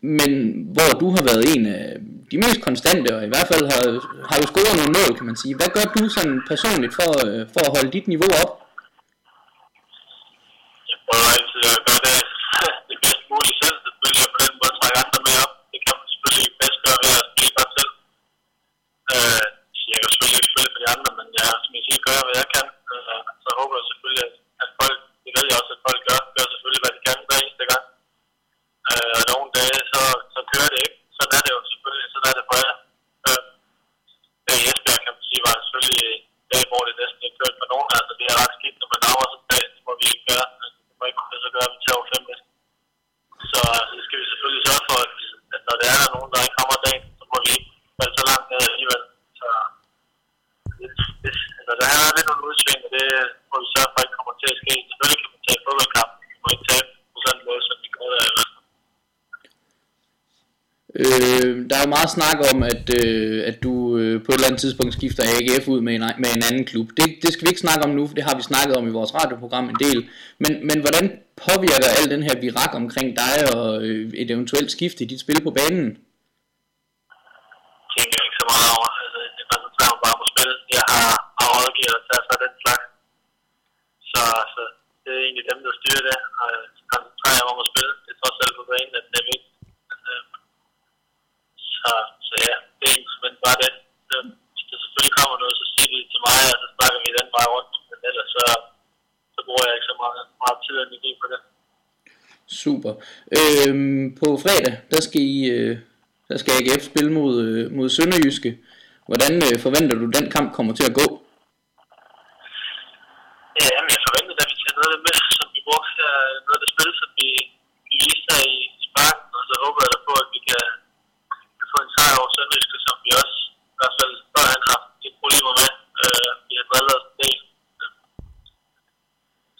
Men hvor du har været en af de mest konstante, og i hvert fald har, har jo scoret nogle mål, kan man sige. Hvad gør du sådan personligt for, øh, for at holde dit niveau op? Jeg prøver altid at gøre det, det bedst muligt selv, selvfølgelig, på den måde trække andre med op. Det kan man selvfølgelig bedst gøre ved at spille godt selv. Øh, jeg kan selvfølgelig ikke spille for de andre, men jeg, som jeg siger, gør hvad jeg kan. Øh, så håber jeg selvfølgelig, at, at folk, det ved jeg også, at folk gør, gør selvfølgelig, hvad de kan hver eneste gang. Øh, og nogle dage, så, så kører det ikke. Sådan er det jo selvfølgelig, sådan er det for jer. Øh, det i Esbjerg, kan man sige, var selvfølgelig en dag, hvor det næsten ikke kørte for nogen. Altså, det er ret skidt, når man laver sådan en dag, det må vi ikke gøre. Det må ikke kunne så gøre, at vi tager fem næsten. Så det skal vi selvfølgelig sørge for, at, at når det er der nogen, der ikke kommer dagen, så må vi ikke falde så langt ned alligevel. Så det, det, altså, der er lidt nogle udsving, og det må vi sørge for, at ikke kommer til at ske. Selvfølgelig kan man tage fodboldkamp, vi må ikke tabe på sådan en måde, som vi gør af Øh, der er jo meget snak om, at, øh, at du øh, på et eller andet tidspunkt skifter AGF ud med en, med en anden klub. Det, det skal vi ikke snakke om nu, for det har vi snakket om i vores radioprogram en del. Men, men hvordan påvirker al den her virak omkring dig og øh, et eventuelt skifte i dit spil på banen? Det tænker jeg ikke så meget over. Altså, det koncentrerer mig bare på spil. Jeg har, har rådgivet til at den slags. Så, så det er egentlig dem, der styrer det. Og så koncentrerer jeg mig om at spille. Det er trods alt på banen, at det er vigtigt. Så, så ja, det er men bare det. Så, hvis der selvfølgelig kommer noget, så siger de til mig, og så snakker vi den vej rundt. Men ellers så, så bruger jeg ikke så meget, meget tid og energi på det. Super. Øhm, på fredag, der skal I, øh, der skal AGF spille mod, øh, mod Sønderjyske. Hvordan øh, forventer du, den kamp kommer til at gå? Ja, men jeg forventer, at vi tager noget af det med, som vi brugte noget af det spil, som vi, vi viste her i, i Sparken, og så håber jeg da på, at vi kan, kan få en sejr over Sønderjyske, som vi også i hvert fald før han har haft lidt problemer med. Øh, vi har drillet os en del.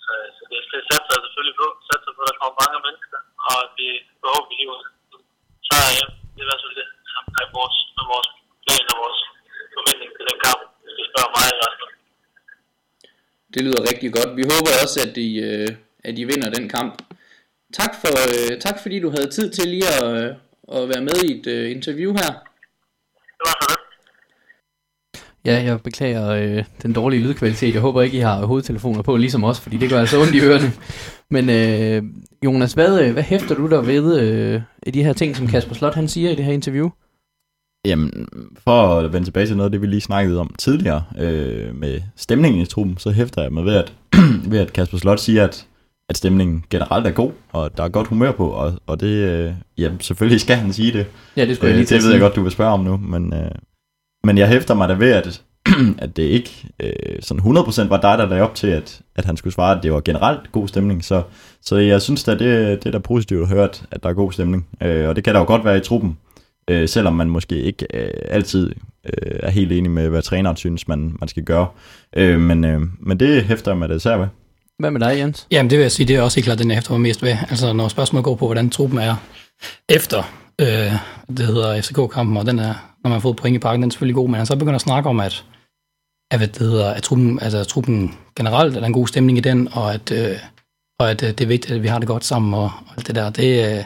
Så, så det, det satser jeg selvfølgelig på. Satser på, at der kommer mange mennesker, og at vi forhåbentlig hiver sejr hjem. Det er i hvert fald det, som er vores, vores plan og vores forventning til den kamp, hvis du spørger mig i hvert fald. Det lyder rigtig godt. Vi håber også, at I, øh, at I vinder den kamp. Tak, for, øh, tak fordi du havde tid til lige at, øh, at være med i et øh, interview her. Det var så det. Ja, jeg beklager øh, den dårlige lydkvalitet. Jeg håber ikke, I har hovedtelefoner på, ligesom os, fordi det gør altså ondt i ørerne. Men øh, Jonas, hvad, øh, hvad hæfter du der ved øh, i de her ting, som Kasper Slot han siger i det her interview? Jamen, for at vende tilbage til noget af det, vi lige snakkede om tidligere øh, med stemningen i truppen, så hæfter jeg mig ved, at, *clears throat* ved, at Kasper Slot siger, at, at stemningen generelt er god, og der er godt humør på, og, og det, øh, jamen, selvfølgelig skal han sige det. Ja, det skulle jeg Øh, lige til det ved jeg godt, du vil spørge om nu, men, øh, men jeg hæfter mig da ved, at, *clears throat* at det ikke øh, sådan 100% var dig, der lagde op til, at, at han skulle svare, at det var generelt god stemning. Så, så jeg synes da, det, det er da positivt at høre, at, at der er god stemning. Øh, og det kan der jo godt være i truppen, øh, selvom man måske ikke øh, altid øh, er helt enig med, hvad træneren synes, man, man skal gøre. Øh, men, øh, men det hæfter jeg mig da især ved. Hvad med dig, Jens? Jamen, det vil jeg sige, det er også helt klart den, jeg hæfter mig mest ved. Altså, når spørgsmålet går på, hvordan truppen er efter, øh, det hedder FCK-kampen, og den er, når man har fået point i parken, den er selvfølgelig god, men han så begynder at snakke om, at, at, hvad det hedder, at truppen, altså, at truppen generelt, at der er en god stemning i den, og at, øh, og at øh, det er vigtigt, at vi har det godt sammen, og, og alt det der, det, øh,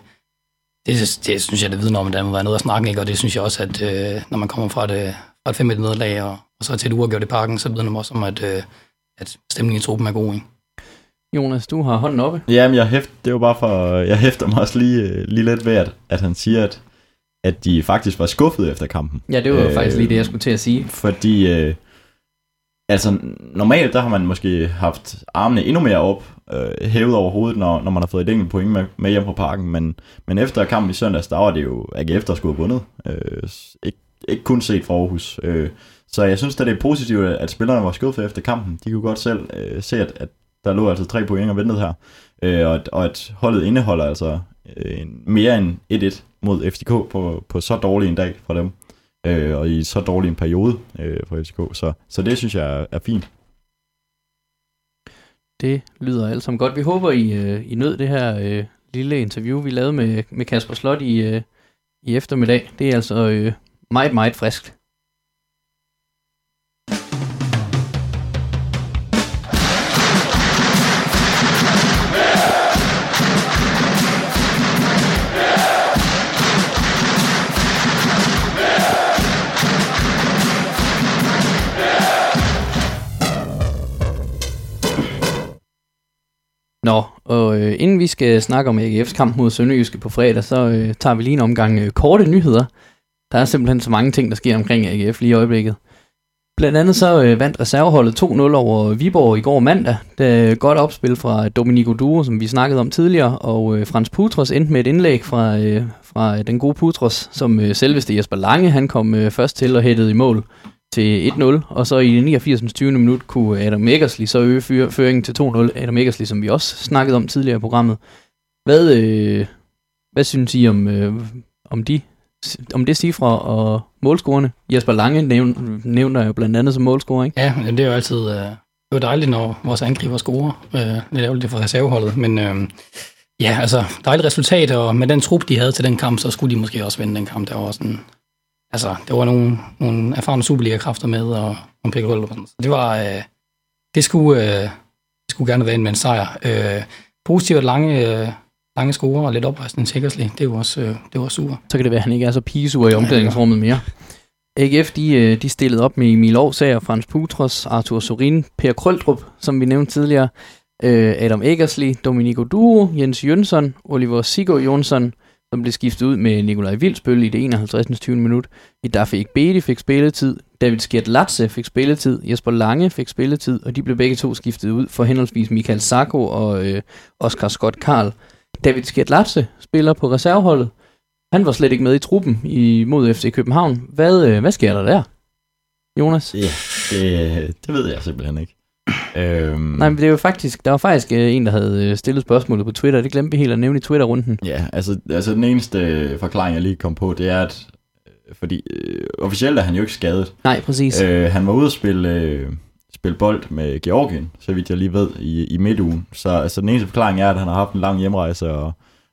det, det synes jeg, det vidner om, at der må være noget at snakke, ikke? og det synes jeg også, at øh, når man kommer fra et, fra et 5 nederlag og, og så til et uafgjort i parken, så vidner det også om, at, øh, at stemningen i truppen er god. Ikke? Jonas, du har hånden oppe. Jamen, jeg hæft, det var bare for, jeg hæfter mig også lige, lige lidt ved, at, at han siger, at, at de faktisk var skuffet efter kampen. Ja, det var øh, faktisk lige det, jeg skulle til at sige. Fordi, øh, altså normalt, der har man måske haft armene endnu mere op, øh, hævet over hovedet, når, når man har fået et enkelt point med, med hjem på parken, men, men efter kampen i søndags, der var det jo AGF, der skulle have vundet. Øh, ikke, ikke kun set fra Aarhus. Øh, så jeg synes, at det er positivt, at spillerne var skuffet efter kampen. De kunne godt selv øh, se, at, at der lå altså tre point og ventede her. Øh, og, at, og at holdet indeholder altså øh, mere end 1-1 mod FCK på, på så dårlig en dag for dem. Øh, og i så dårlig en periode øh, for FCK. Så, så det synes jeg er, er fint. Det lyder alt sammen godt. Vi håber, I, øh, I nød det her øh, lille interview, vi lavede med, med Kasper Slot i, øh, i eftermiddag. Det er altså øh, meget, meget friskt. Nå, og øh, inden vi skal snakke om AGF's kamp mod Sønderjyske på fredag, så øh, tager vi lige en omgang øh, korte nyheder. Der er simpelthen så mange ting, der sker omkring AGF lige i øjeblikket. Blandt andet så øh, vandt reserveholdet 2-0 over Viborg i går mandag. Det er øh, godt opspil fra Dominico Duro, som vi snakkede om tidligere, og øh, Frans Putros endte med et indlæg fra, øh, fra den gode Putros, som øh, selveste Jesper Lange, han kom øh, først til og hættede i mål til 1-0, og så i 89. 20. minut kunne Adam Eggersley så øge fyr, føringen til 2-0. Adam Eggersley, som vi også snakkede om tidligere i programmet. Hvad, øh, hvad synes I om, øh, om de om det cifre og målscorerne? Jesper Lange nævn, nævner jo blandt andet som målscorer, ikke? Ja, det er jo altid øh, det er dejligt, når vores angriber scorer. Øh, det er jo det for reserveholdet, men øh, ja, altså dejligt resultat, og med den trup, de havde til den kamp, så skulle de måske også vinde den kamp. Der var også altså, der var nogle, nogle erfarne Superliga-kræfter med, og, og Pekka Så det var, øh, det skulle, øh, det skulle gerne være en med en sejr. Øh, positivt lange, øh, lange score og lidt oprejsende sikkerhedslig, det var også, øh, det var super. Så kan det være, at han ikke er så pigesur i omklædningsrummet mere. AGF, de, øh, de stillede op med Emil Aarhusager, Frans Putros, Arthur Sorin, Per Krøldrup, som vi nævnte tidligere, øh, Adam Eggersley, Dominico Duro, Jens Jønsson, Oliver Sigurd Jonsson, som blev skiftet ud med Nikolaj Vildsbøl i det 51. 20. minut. I der fik Bede fik spilletid, David Skjert Latse fik spilletid, Jesper Lange fik spilletid, og de blev begge to skiftet ud for henholdsvis Michael Sacco og øh, Oscar Scott Karl. David Skjert Latse spiller på reserveholdet. Han var slet ikke med i truppen i, mod FC København. Hvad, øh, hvad sker der der, Jonas? Ja, det, det ved jeg simpelthen ikke. Øhm, Nej, men det er jo faktisk, der var faktisk øh, en, der havde øh, stillet spørgsmålet på Twitter. Det glemte vi helt at nævne i Twitter-runden. Ja, altså, altså den eneste forklaring, jeg lige kom på, det er, at øh, fordi øh, officielt er han jo ikke skadet. Nej, præcis. Øh, han var ude at spille, øh, spille bold med Georgien, så vidt jeg lige ved, i, i midtugen. Så altså, den eneste forklaring er, at han har haft en lang hjemrejse og,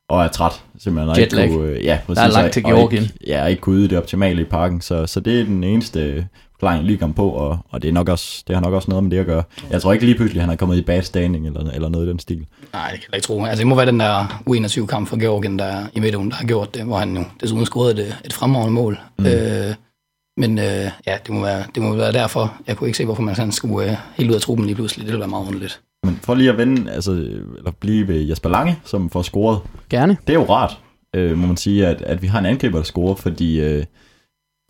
og er træt. Simpelthen. Jetlag. Ikke kunne, øh, ja, præcis, der er langt til Georgien. Ikke, ja, ikke kunne yde det optimale i parken. Så, så det er den eneste forklaring lige kom på, og, og det, er nok også, det har nok også noget med det at gøre. Jeg tror ikke lige pludselig, han er kommet i bad standing eller, eller noget i den stil. Nej, det kan jeg ikke tro. Altså, det må være den der U21-kamp for Georgien, der i midtugen, der har gjort det, hvor han nu desuden scorede et, et fremragende mål. Mm. Øh, men øh, ja, det må, være, det må være derfor. Jeg kunne ikke se, hvorfor man sådan skulle øh, helt ud af truppen lige pludselig. Det ville være meget underligt. Men for lige at vende, altså, eller blive ved Jesper Lange, som får scoret. Gerne. Det er jo rart, øh, må man sige, at, at vi har en angriber, der scorer, fordi øh,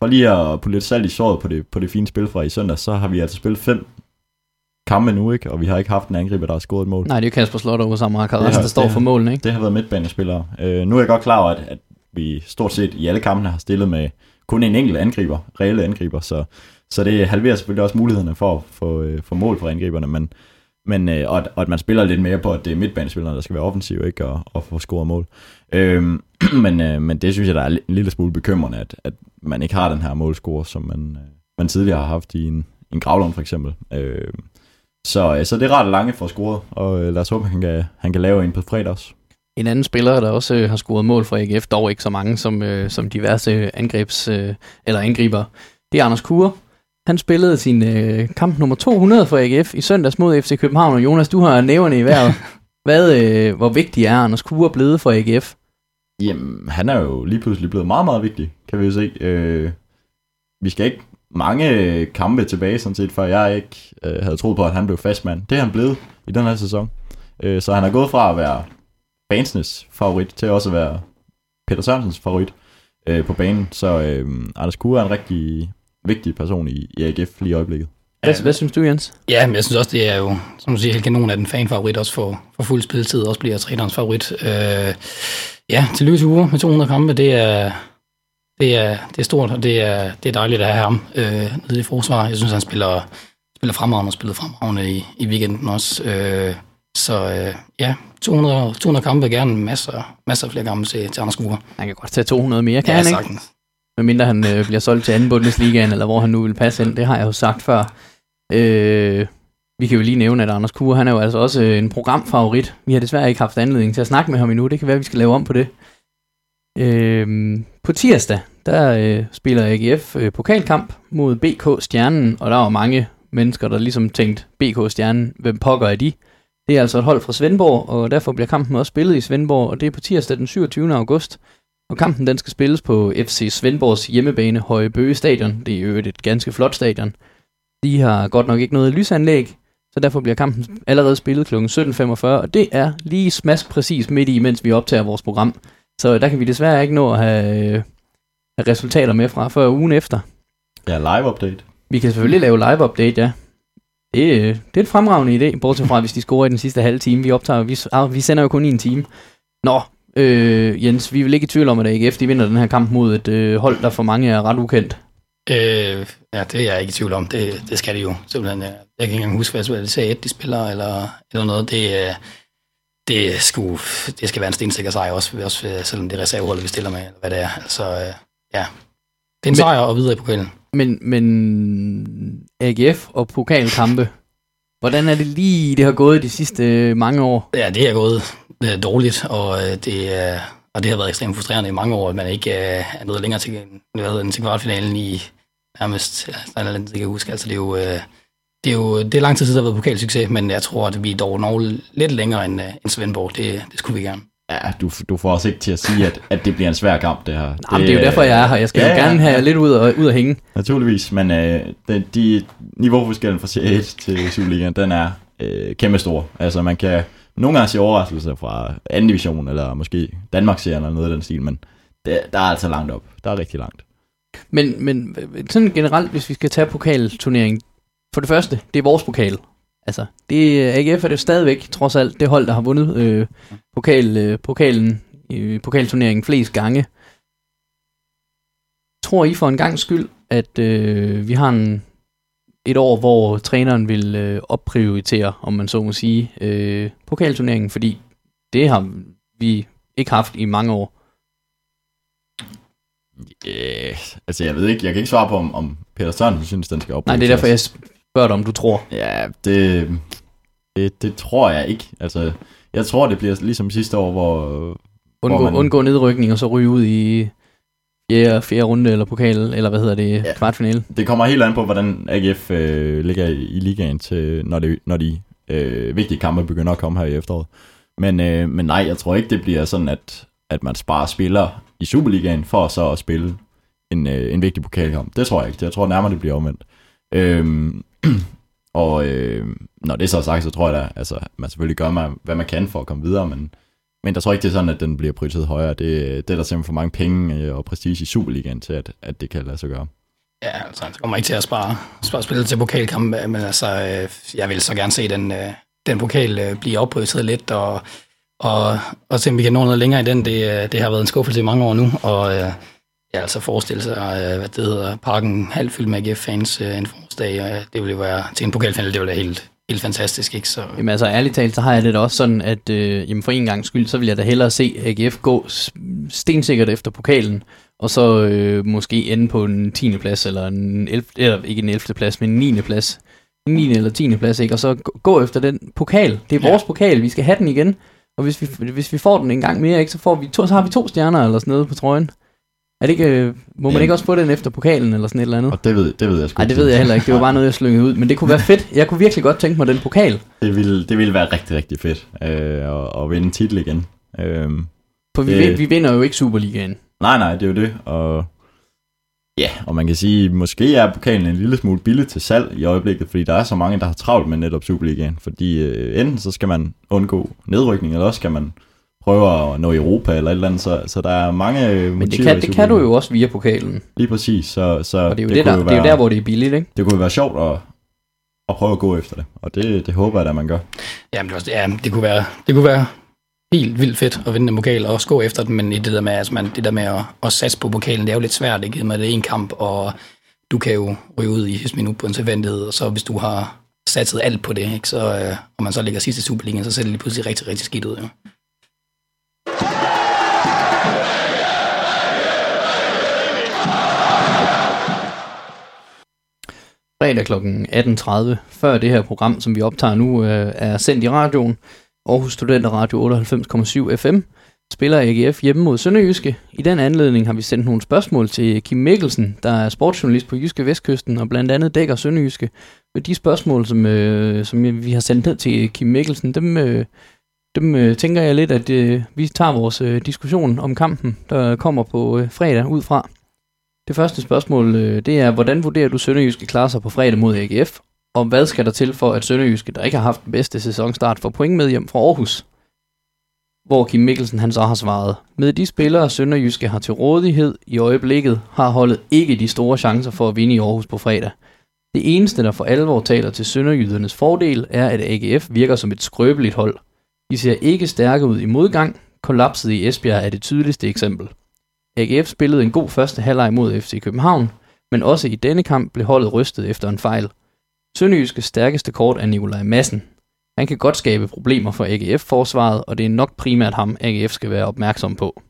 for lige at putte lidt salt i såret på det, på det fine spil fra i søndag, så har vi altså spillet fem kampe nu, ikke? og vi har ikke haft en angriber, der har scoret et mål. Nej, det er jo Kasper Slot og Osama Akaras, der står for målene. Ikke? Det har været midtbanespillere. Øh, nu er jeg godt klar over, at, at vi stort set i alle kampene har stillet med kun en enkelt angriber, reelle angriber, så, så det halverer selvfølgelig også mulighederne for at få, øh, få mål for angriberne, men, men øh, og, at, og at man spiller lidt mere på, at det er midtbanespillerne, der skal være offensive, ikke? Og, og få scoret mål. Øh, *clears throat* men, øh, men det synes jeg, der er en lille smule bekymrende, at, at man ikke har den her målscore, som man, øh, man tidligere har haft i en, en Gravlund for eksempel. Øh, så, øh, så det er rart, at Lange får scoret, og øh, lad os håbe, at han kan, han kan lave en på fredag også. En anden spiller, der også øh, har scoret mål for AGF, dog ikke så mange som, øh, som diverse angrebs, øh, eller angriber, det er Anders Kure. Han spillede sin øh, kamp nummer 200 for AGF i søndags mod FC København, og Jonas, du har næverne i vejret. *laughs* Hvad, øh, hvor vigtig er Anders Kure blevet for AGF? Jamen, han er jo lige pludselig blevet meget, meget vigtig, kan vi jo se. Øh, vi skal ikke mange kampe tilbage, sådan set, før jeg ikke øh, havde troet på, at han blev fastmand. Det er han blevet i den her sæson. Øh, så han er gået fra at være fansnes favorit til også at være Peter Sørensens favorit øh, på banen. Så øh, Anders Kure er en rigtig vigtig person i, i AGF lige i øjeblikket. Hvad, hvad synes du, Jens? Ja, men jeg synes også, det er jo, som du siger, helt kanon, at den fanfavorit også for, for fuld spilletid også bliver trænerens favorit. Øh, ja, til løs uger med 200 kampe, det er, det er, det er stort, og det er, det er dejligt at have ham øh, nede i forsvar. Jeg synes, han spiller, spiller fremragende og spiller fremragende i, i weekenden også. Øh, så øh, ja, 200, 200 kampe, gerne masser, masser af flere kampe til, til Anders Kure. Han kan godt tage 200 mere, kan Ja, han ikke? sagtens. Medmindre han øh, bliver solgt til anden Bundesligaen, eller hvor han nu vil passe ind. Det har jeg jo sagt før. Øh, vi kan jo lige nævne, at Anders Kure, han er jo altså også øh, en programfavorit. Vi har desværre ikke haft anledning til at snakke med ham endnu. Det kan være, at vi skal lave om på det. Øh, på tirsdag, der øh, spiller AGF øh, pokalkamp mod BK Stjernen, og der var mange mennesker, der ligesom tænkte, BK Stjernen, hvem pokker er de? Det er altså et hold fra Svendborg, og derfor bliver kampen også spillet i Svendborg, og det er på tirsdag den 27. august. Og kampen den skal spilles på FC Svendborgs hjemmebane Høje Bøge Stadion. Det er jo et ganske flot stadion. De har godt nok ikke noget lysanlæg, så derfor bliver kampen allerede spillet kl. 17.45, og det er lige smask præcis midt i, mens vi optager vores program. Så der kan vi desværre ikke nå at have, øh, have resultater med fra før ugen efter. Ja, live update. Vi kan selvfølgelig lave live update, ja. Det, øh, det er et fremragende idé, bortset fra, hvis de scorer i den sidste halve time. Vi optager, vi, ah, vi sender jo kun i en time. Nå, øh, Jens, vi er vel ikke i tvivl om, at AGF de vinder den her kamp mod et øh, hold, der for mange er ret ukendt. Øh, ja, det er jeg ikke i tvivl om. Det, det skal de jo. Simpelthen, jeg kan ikke engang huske, hvad det er, de spiller, eller, eller noget. Det, øh, det, sku, det skal være en stensikker sejr, også, også øh, selvom det er reserveholdet, vi stiller med, eller hvad det er. Altså, øh, ja. Det er en Men- sejr og videre i pokalen. Men, men AGF og pokalkampe, hvordan er det lige, det har gået de sidste mange år? Ja, det er gået øh, dårligt, og øh, det, øh, og det har været ekstremt frustrerende i mange år, at man ikke øh, er nået længere til, hvad hedder den, til kvartfinalen i nærmest, ja, der er jeg kan huske. Altså, det er jo, øh, det er jo det er lang tid siden, der har været pokalsucces, men jeg tror, at vi er dog nok lidt længere end, øh, end Svendborg. Det, det skulle vi gerne. Ja, du, du får også ikke til at sige, at, at det bliver en svær kamp, det her. Nej, det, det er jo derfor, jeg er her. Jeg skal ja, jo gerne have ja. lidt ud og, ud at hænge. Naturligvis, men øh, de, de niveauforskellen fra Serie 1 til Superligaen, den er øh, kæmpe stor. Altså man kan nogle gange se overraskelser fra anden division, eller måske Danmarksserien eller noget af den stil, men det, der er altså langt op. Der er rigtig langt. Men, men sådan generelt, hvis vi skal tage pokalturneringen. For det første, det er vores pokal. Altså, det, AGF er det jo stadigvæk, trods alt, det hold, der har vundet øh, pokal, øh, pokalen i pokalturneringen flest gange. Tror I for en gang skyld, at øh, vi har en, et år, hvor træneren vil øh, opprioritere, om man så må sige, øh, pokalturneringen, fordi det har vi ikke haft i mange år. Yeah. Altså jeg ved ikke, jeg kan ikke svare på, om, om Peter Sørensen synes, den skal op. Nej, det er derfor, jeg spørger dig, om du tror. Ja, det, det, det tror jeg ikke. Altså, jeg tror, det bliver ligesom sidste år, hvor... Undgå, Hvor man- undgå nedrykning, og så ryge ud i fjerde, fjerde runde, eller pokal, eller hvad hedder det, ja. Ja. kvartfinale. Det kommer helt an på, hvordan AGF øh, ligger i, ligaen, til, når, det, når de øh, vigtige kampe begynder at komme her i efteråret. Men, øh, men nej, jeg tror ikke, det bliver sådan, at, at man sparer spillere i Superligaen for så at spille en, øh, en vigtig pokalkamp. Det tror jeg ikke. Jeg tror nærmere, det bliver omvendt. Øhm, *clears throat* og øh, når det så er sagt, så tror jeg da, altså, man selvfølgelig gør, man, hvad man kan for at komme videre, men, men der tror ikke, det er sådan, at den bliver prioriteret højere. Det, det er der simpelthen for mange penge øh, og prestige i Superligaen til, at, at det kan lade sig gøre. Ja, altså, det kommer ikke til at spare, spare spillet til pokalkampe, men altså, øh, jeg vil så gerne se den, øh, den pokal blive opprioriteret lidt, og, og, og se, om vi kan nå noget længere i den. Det, det har været en skuffelse i mange år nu, og ja, altså forestille sig, hvad det hedder, parken halvfyldt med AGF-fans en forårsdag, og det ville være til en pokalfinale, det ville være helt, helt fantastisk, ikke? Så, Jamen altså, ærligt talt, så har jeg det da også sådan, at øh, jamen, for en gang skyld, så vil jeg da hellere se AGF gå stensikkert efter pokalen, og så øh, måske ende på en 10. plads, eller en 11, eller ikke en 11. plads, men en 9. plads. En 9. eller 10. plads, ikke? Og så gå- efter den pokal. Det er Ja. vores pokal, vi skal have den igen. Og hvis vi, hvis vi får den en gang mere, ikke, så, får vi to, så har vi to stjerner eller sådan noget på trøjen. Er det ikke, øh, må man ikke også få den efter pokalen eller sådan et eller andet? Og det ved, det ved jeg sgu Nej, det ved jeg heller ikke. Det var bare noget, jeg slyngede ud. Men det kunne være fedt. Jeg kunne virkelig godt tænke mig den pokal. Det ville, det ville være rigtig, rigtig fedt øh, at, at vinde titel igen. Øh, For vi, det... vi vinder jo ikke Superligaen. Nej, nej, det er jo det, og ja, og man kan sige, måske er pokalen en lille smule billig til salg i øjeblikket, fordi der er så mange, der har travlt med netop Superligaen, fordi øh, enten så skal man undgå nedrykning, eller også skal man prøve at nå Europa eller et eller andet, så, så der er mange Men det kan, det kan du jo også via pokalen. Lige præcis, så, så Og det er jo, det, kunne der, det er jo være, der, hvor det er billigt, ikke? det kunne være sjovt at, at prøve at gå efter det, og det, det håber jeg, at man gør. Jamen, det, var, ja, det, kunne være, det kunne være helt vildt fedt at vinde en pokal og også gå efter den, men det der med, altså man, det der med at, at satse på pokalen, det er jo lidt svært, ikke? Med det er en kamp, og du kan jo ryge ud i sidste minut på en tilfældighed, og så hvis du har satset alt på det, ikke? Så, øh, og man så ligger sidst i Superligaen, så ser det lige pludselig rigtig, rigtig skidt ud. Jo fredag kl. 18.30, før det her program, som vi optager nu, øh, er sendt i radioen. Aarhus Studenter Radio 98,7 FM spiller AGF hjemme mod Sønderjyske. I den anledning har vi sendt nogle spørgsmål til Kim Mikkelsen, der er sportsjournalist på Jyske Vestkysten og blandt andet dækker Sønderjyske. Med de spørgsmål, som, øh, som vi har sendt ned til Kim Mikkelsen, dem, øh, dem øh, tænker jeg lidt, at øh, vi tager vores øh, diskussion om kampen, der kommer på øh, fredag ud fra. Det første spørgsmål, øh, det er, hvordan vurderer du Sønderjyske klarer sig på fredag mod AGF? Og hvad skal der til for, at Sønderjyske, der ikke har haft den bedste sæsonstart, får point med hjem fra Aarhus? Hvor Kim Mikkelsen han så har svaret, med de spillere Sønderjyske har til rådighed i øjeblikket, har holdet ikke de store chancer for at vinde i Aarhus på fredag. Det eneste, der for alvor taler til Sønderjydernes fordel, er, at AGF virker som et skrøbeligt hold. De ser ikke stærke ud i modgang. Kollapset i Esbjerg er det tydeligste eksempel. AGF spillede en god første halvleg mod FC København, men også i denne kamp blev holdet rystet efter en fejl. Sønderjyskes stærkeste kort er Nikolaj Madsen. Han kan godt skabe problemer for AGF-forsvaret, og det er nok primært ham, AGF skal være opmærksom på.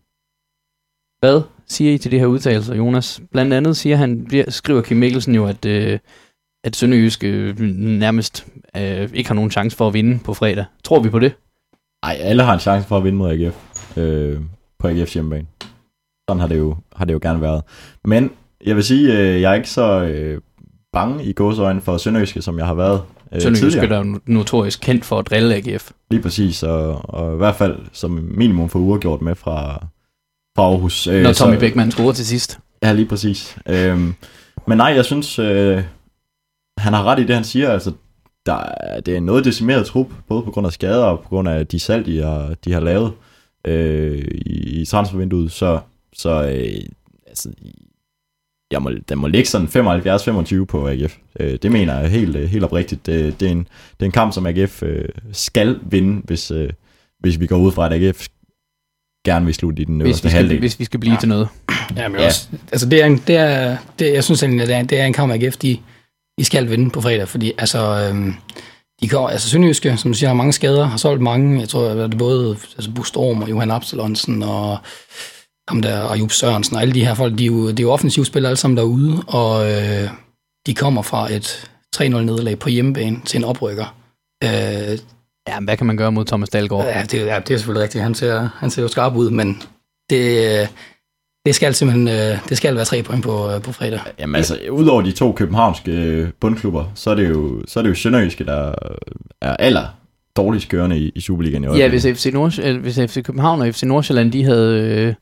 Hvad siger I til det her udtalelse, Jonas? Blandt andet siger han, bliver- skriver Kim Mikkelsen jo, at, øh, at Sønderjyske øh, nærmest øh, ikke har nogen chance for at vinde på fredag. Tror vi på det? Ej, alle har en chance for at vinde mod AGF øh, på AGF's hjemmebane. Sådan har det, jo, har det jo gerne været. Men jeg vil sige, øh, jeg er ikke så øh, bange i gåsøjne for Sønderjyske, som jeg har været øh, Sønderjyske tidligere. der er notorisk kendt for at drille AGF. Lige præcis, og, og i hvert fald som minimum for uafgjort med fra, fra Aarhus. Øh, Når Tommy så- Beckmann scorer til sidst. Ja, lige præcis. Øhm, men nej, jeg synes, øh, han har ret i det, han siger. Altså, der, er- det er en noget decimeret trup, både på grund af skader og på grund af de salg, de har, de har lavet øh, i, i transfervinduet. Så, så øh, altså, jeg må, den må ligge sådan 75-25 på AGF. Øh, det mener jeg helt, øh, helt oprigtigt. Det, det, er en, det er en kamp, som AGF øh, skal vinde, hvis, øh, hvis vi går ud fra, at AGF gerne vil slutte i den Hvis øverste vi, skal, halvdel. hvis vi skal blive Ja. ja. til noget. Ja, men Ja. Også, altså det er en, det er, det, jeg synes egentlig, at det er, det er en kamp, AGF, de, de skal vinde på fredag, fordi altså, øhm, de går, altså Sønderjyske, som du siger, har mange skader, har solgt mange, jeg tror, at det er både altså Bustorm og Johan Absalonsen og ham der, Ayub Sørensen og alle de her folk, de er jo, de er jo offensivspillere alle sammen derude, og øh, de kommer fra et 3-0 nederlag på hjemmebane til en oprykker. Øh, Ja, men hvad kan man gøre mod Thomas Dahlgaard? Ja, det, ja, det er selvfølgelig rigtigt. Han ser, han ser jo skarp ud, men det, det skal simpelthen øh, det skal være tre point på, øh, på fredag. Jamen altså, udover de to københavnske øh, bundklubber, så er det jo, så er det jo Sønderjyske, der er aller dårligst kørende i, i Superligaen i Ja, øjeblikket. hvis FC, Nord, eller hvis FC København og FC Nordsjælland, de havde, øh,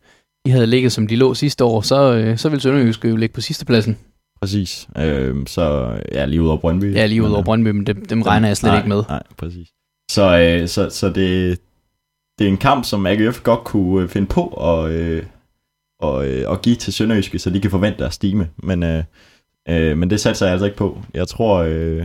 de havde ligget, som de lå sidste år, så, øh, så ville Sønderjyske jo ligge på sidste pladsen. Præcis. Øh, så ja, lige ud over Brøndby. Ja, lige ud over øh, Brøndby, men dem, dem regner jeg slet nej, ikke med. Nej, præcis. Så, øh, så, så det, det er en kamp, som AGF godt kunne øh, finde på at, øh, og, øh, og give til Sønderjyske, så de kan forvente deres stime. Men, øh, øh, men det satser jeg altså ikke på. Jeg tror, øh,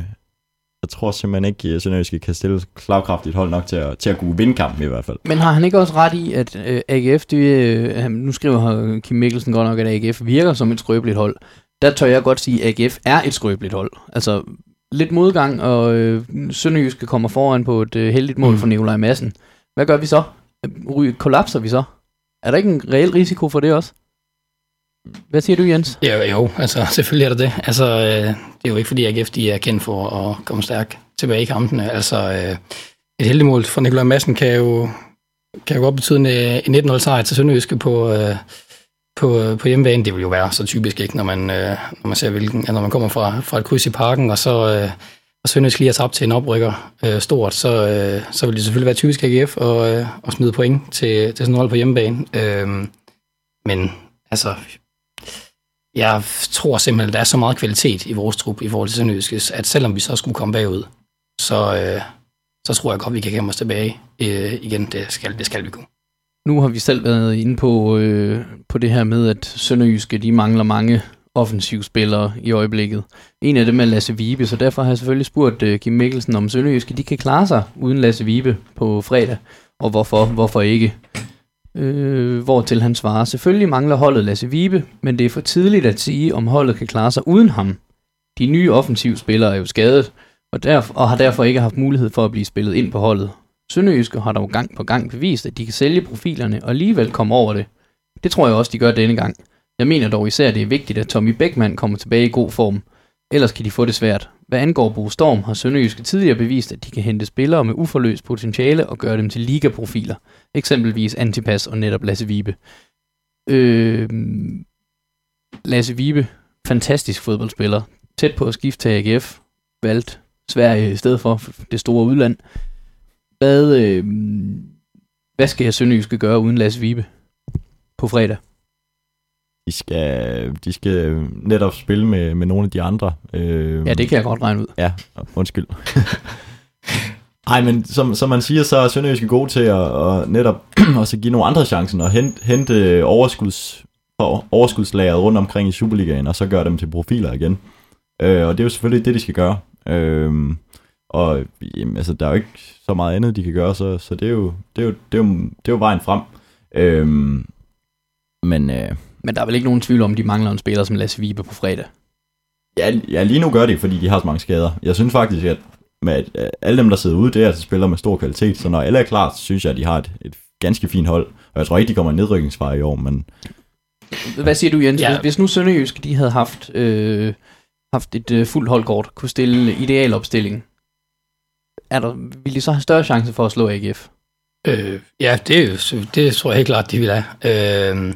jeg tror simpelthen ikke, at Sønderjyske kan stille slagkraftigt hold nok til at, til at kunne vinde kampen i hvert fald. Men har han ikke også ret i, at øh, AGF, de, øh, nu skriver Kim Mikkelsen godt nok, at AGF virker som et skrøbeligt hold. Der tør jeg godt sige, at AGF er et skrøbeligt hold. Altså, lidt modgang, og øh, Sønderjyske kommer foran på et øh, heldigt mål Mm. for Nikolaj Madsen. Hvad gør vi så? Ry- Kollapser vi så? Er der ikke en reel risiko for det også? Hvad siger du, Jens? Ja, jo, altså selvfølgelig er der det. Altså, øh, det er jo ikke fordi AGF de er kendt for at komme stærkt tilbage i kampene. Altså, øh, et heldigt mål for Nikolaj Madsen kan jo, kan jo godt betyde en, øh, en 1-0 sejr til Sønderjyske på, øh, på, øh, på hjemmebane. Det vil jo være så typisk ikke, når man, øh, når man ser hvilken, når man kommer fra, fra et kryds i parken, og så, øh, og Sønderjysk lige har tabt til en oprykker øh, stort, så, øh, så vil det selvfølgelig være typisk AGF og, øh, og smide point til, til sådan hold på hjemmebane. Øh, men altså, jeg tror simpelthen, at der er så meget kvalitet i vores trup i forhold til Sønderjysk, at selvom vi så skulle komme bagud, så, øh, så tror jeg godt, vi kan gemme os tilbage øh, igen. Det skal, det skal vi kunne. Nu har vi selv været inde på, øh, på det her med, at Sønderjyske de mangler mange offensiv spillere i øjeblikket. En af dem er Lasse Vibe, så derfor har jeg selvfølgelig spurgt uh, Kim Mikkelsen, om Sønderjyske de kan klare sig uden Lasse Vibe på fredag, og hvorfor, hvorfor ikke. Øh, hvor til han svarer, selvfølgelig mangler holdet Lasse Vibe, men det er for tidligt at sige, om holdet kan klare sig uden ham. De nye offensivspillere er jo skadet, og, derf- og har derfor ikke haft mulighed for at blive spillet ind på holdet. Sønderjyske har dog gang på gang bevist, at de kan sælge profilerne og alligevel komme over det. Det tror jeg også, de gør denne gang. Jeg mener dog især, at det er vigtigt, at Tommy Beckmann kommer tilbage i god form. Ellers kan de få det svært. Hvad angår Bo Storm, har Sønderjyske tidligere bevist, at de kan hente spillere med uforløst potentiale og gøre dem til ligaprofiler. Eksempelvis Antipas og netop Lasse Vibe. Øh, Lasse Vibe, fantastisk fodboldspiller. Tæt på at skifte til AGF. Valgt Sverige i stedet for det store udland. Hvad, øh, hvad skal jeg Sønderjyske gøre uden Lasse Vibe på fredag? De skal, de skal netop spille med, med nogle af de andre. Øh, Ja, det kan jeg godt regne ud. Ja, undskyld. *laughs* Ej, men som, som man siger, så er Sønderjyske gode til at, at netop *clears throat* også give nogle andre chancen og hente, hente overskuds, overskudslageret rundt omkring i Superligaen, og så gøre dem til profiler igen. Øh, og det er jo selvfølgelig det, de skal gøre. Øh, og jamen, altså, der er jo ikke så meget andet, de kan gøre, så, så det, er jo, det, er jo, det, er jo, det er jo vejen frem. Øh, men øh, Men der er vel ikke nogen tvivl om, at de mangler en spiller som Lasse Vibe på fredag. Ja, ja, lige nu gør det, fordi de har så mange skader. Jeg synes faktisk, at med at, at alle dem, der sidder ude, det er altså spillere med stor kvalitet. Så når alle er klar, så synes jeg, at de har et, et ganske fint hold. Og jeg tror ikke, de kommer i nedrykningsfare i år, men Hvad siger du, Jens? Ja. Hvis, nu Sønderjysk de havde haft, øh, haft et øh, fuldt holdkort, kunne stille idealopstilling, er der, ville de så have større chance for at slå AGF? Øh, ja, det, er jo- det tror jeg helt klart, de vil have. Øh,